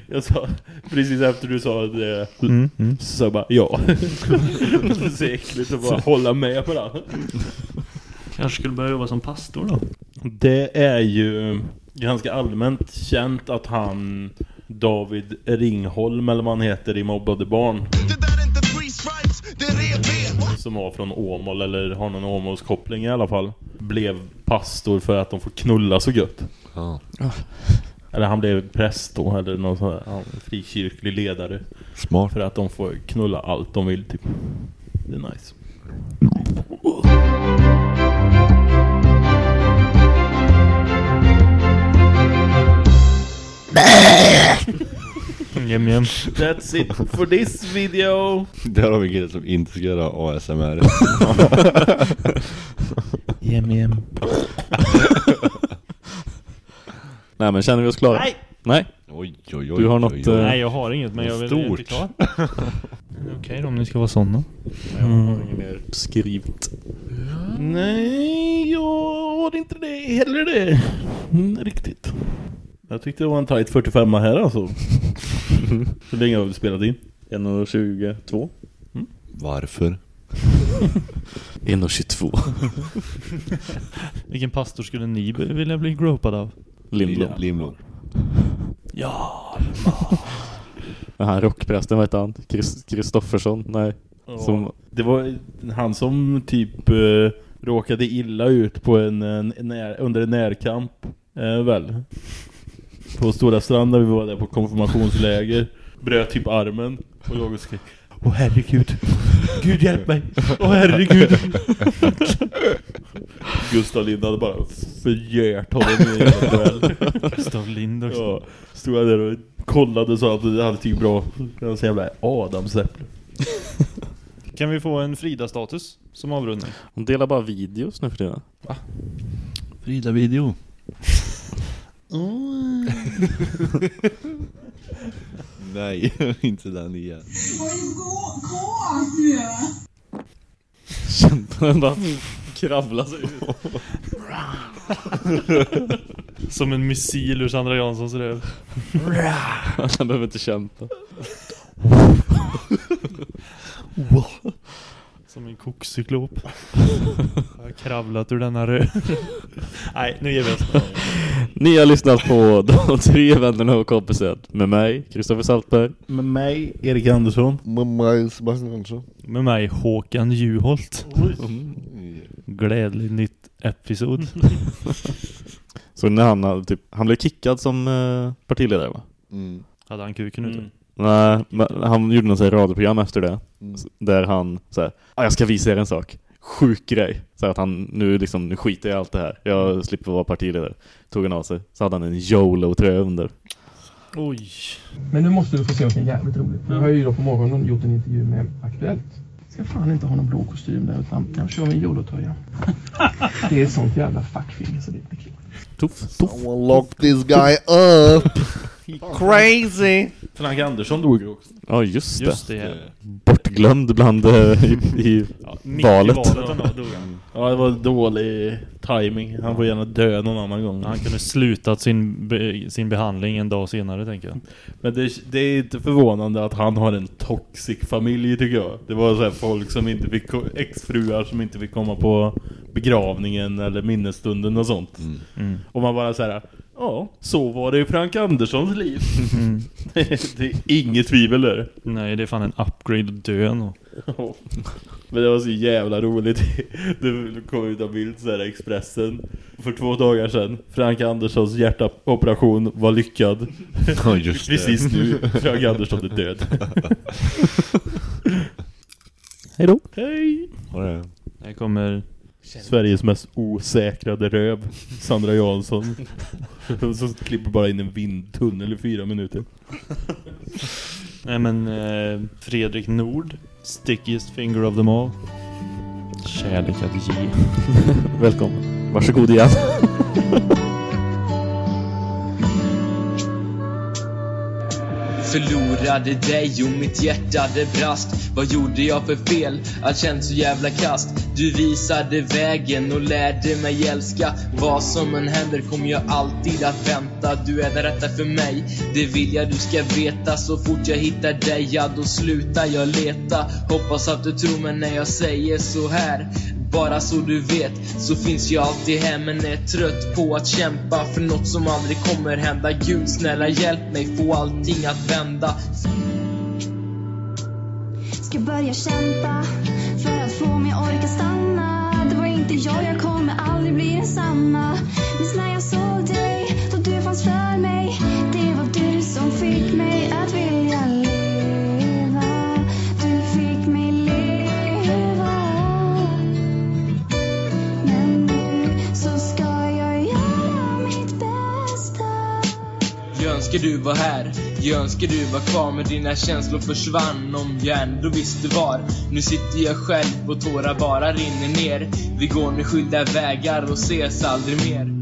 [SPEAKER 3] Jag, sa, precis efter du sa det,
[SPEAKER 6] Mm, mm.
[SPEAKER 3] så sa jag bara ja. *laughs* det är så äckligt att bara hålla med på det.
[SPEAKER 6] Kanske skulle börja jobba som pastor då.
[SPEAKER 3] Det är ju ganska allmänt känt att han David Ringholm eller vad han heter i Mobbade barn som var från Åmål eller har någon Åmålskoppling i alla fall blev pastor för att de får knulla så gött.
[SPEAKER 1] Ja. *laughs*
[SPEAKER 3] Eller han blev präst då eller någon sån här, frikyrklig ledare.
[SPEAKER 1] Smart.
[SPEAKER 3] För att de får knulla allt de vill typ. Det är nice. *laughs*
[SPEAKER 6] Jem, jem.
[SPEAKER 3] That's it for this video.
[SPEAKER 1] Där har vi en kille som inte ska göra ASMR. *laughs*
[SPEAKER 6] Jem, jem.
[SPEAKER 2] Nej men känner vi oss klara?
[SPEAKER 6] Nej.
[SPEAKER 2] Nej.
[SPEAKER 1] Oj, oj, oj.
[SPEAKER 2] Du har något...
[SPEAKER 1] oj, oj.
[SPEAKER 2] eh,
[SPEAKER 6] Nej, jag har inget, men jag vill är inte
[SPEAKER 2] Stort.
[SPEAKER 6] klar. *laughs* Okej då, om ni ska vara sådana.
[SPEAKER 2] Jag har inget mer skrivet.
[SPEAKER 3] Nej, jag har inte det heller det. Mm, riktigt. Jag tyckte det var en tight 45 här alltså. *laughs* Hur länge har vi spelat in?
[SPEAKER 2] 1.22
[SPEAKER 1] Varför? *laughs*
[SPEAKER 2] 1.22
[SPEAKER 6] Vilken pastor skulle ni vilja bli gropad av?
[SPEAKER 2] Lindblom
[SPEAKER 1] Limlom.
[SPEAKER 6] Ja.
[SPEAKER 2] Den här rockprästen, vad heter han? Chris- Kristoffersson? Nej. Som,
[SPEAKER 3] Det var han som typ eh, råkade illa ut på en, en, en när, under en närkamp eh, väl. På Stora Strand där vi var där på konfirmationsläger. Bröt typ armen och låg och skrek Åh herregud, Gud hjälp mig, åh herregud Gustav Lind hade bara förgärt honom i en duell. *laughs*
[SPEAKER 6] Gustav Lind också.
[SPEAKER 3] Ja, stod jag där och kollade så att det hade typ bra Det var så jävla adamsäpple
[SPEAKER 6] Kan vi få en Frida-status som avrundning?
[SPEAKER 2] hon delar bara videos nu för tiden.
[SPEAKER 1] Frida-video. *laughs* Nej, *laughs* inte den igen.
[SPEAKER 2] Kände den bara kravla sig ut. *laughs*
[SPEAKER 6] Som en missil ur Sandra Janssons röv. *laughs*
[SPEAKER 2] Han behöver inte kämpa. *laughs*
[SPEAKER 6] Som en kokcyklop. Jag har kravlat ur denna röv. Nej, nu ger vi oss.
[SPEAKER 2] Ni har lyssnat på De tre vännerna och kompisen med mig, Kristoffer Saltberg.
[SPEAKER 3] Med mig, Erik Andersson
[SPEAKER 1] Med mig, Sebastian Andersson.
[SPEAKER 6] Med mig Håkan Juholt. Glädligt nytt episod. *laughs*
[SPEAKER 2] Så när han hade typ, han blev kickad som eh, partiledare va?
[SPEAKER 1] Mm.
[SPEAKER 6] Hade han kuken ute?
[SPEAKER 3] Mm.
[SPEAKER 2] Nej, men han gjorde något radioprogram efter det.
[SPEAKER 1] Mm.
[SPEAKER 2] Där han så här, ah, jag ska visa er en sak. Sjuk grej. Så att han, nu liksom, nu skiter jag i allt det här. Jag slipper vara partiledare. Tog han av sig. Så hade han en YOLO-tröja under.
[SPEAKER 6] Oj.
[SPEAKER 14] Men nu måste du få se något jävligt roligt. Jag har ju då på morgonen gjort en intervju med Aktuellt. Ska fan inte ha någon blå kostym där utan jag kör min Jolo-tröja. *laughs* Det är ett sånt jävla fuckfinger så det är inte klokt.
[SPEAKER 2] Tuff, tuff.
[SPEAKER 1] Someone lock this guy up. Crazy.
[SPEAKER 3] Frank Andersson dog ju också
[SPEAKER 2] Ja, just det.
[SPEAKER 6] Just det.
[SPEAKER 2] Bortglömd bland eh, i, i
[SPEAKER 6] Mitt
[SPEAKER 2] valet.
[SPEAKER 6] i valet ändå dog han.
[SPEAKER 3] Ja, det var dålig timing. Han får gärna dö någon annan gång.
[SPEAKER 6] Han kunde slutat sin, be, sin behandling en dag senare tänker jag.
[SPEAKER 3] Men det, det är inte förvånande att han har en toxic familj tycker jag. Det var så här folk som inte fick, ko- exfruar som inte fick komma på begravningen eller minnesstunden och sånt.
[SPEAKER 6] Mm.
[SPEAKER 3] Och man bara så här, ja, så var det i Frank Anderssons liv.
[SPEAKER 6] Mm. *laughs*
[SPEAKER 3] det är inget tvivel där.
[SPEAKER 6] Nej, det är fan en upgrade att dö nu.
[SPEAKER 3] Men det var så jävla roligt. *laughs* Det kom ut en bild så här Expressen för två dagar sedan. Frank Anderssons hjärtoperation var lyckad.
[SPEAKER 1] Ja, just *laughs* det.
[SPEAKER 3] Precis nu. Frank Andersson är död.
[SPEAKER 2] Hej då.
[SPEAKER 3] Hej!
[SPEAKER 6] Här kommer
[SPEAKER 3] Sveriges mest osäkrade röv. Sandra Jansson. *laughs* Så klipper bara in en vindtunnel i fyra minuter.
[SPEAKER 6] Nej men eh, Fredrik Nord Stickiest finger of them all Kärlek att ge *laughs*
[SPEAKER 2] Välkommen. Varsågod igen. *laughs*
[SPEAKER 11] Förlorade dig och mitt hjärta det brast. Vad gjorde jag för fel? Allt känns så jävla kast. Du visade vägen och lärde mig älska. Vad som än händer kommer jag alltid att vänta. Du är den rätta för mig. Det vill jag du ska veta. Så fort jag hittar dig, ja då slutar jag leta. Hoppas att du tror mig när jag säger så här. Bara så du vet, så finns jag alltid här. Men är trött på att kämpa för något som aldrig kommer hända. Gud snälla hjälp mig få allting att vända.
[SPEAKER 16] Ska börja kämpa för att få mig orka stanna. Det var inte jag, jag kommer aldrig bli densamma. Minns när jag såg dig, då du fanns för mig. Det var du som fick mig att vilja leva. Du fick mig leva. Men nu så ska jag göra mitt bästa.
[SPEAKER 11] Jag önskar du var här, jag önskar du var kvar Men dina känslor försvann om jag ändå visste var. Nu sitter jag själv och tårar bara rinner ner. Vi går nu skilda vägar och ses aldrig mer.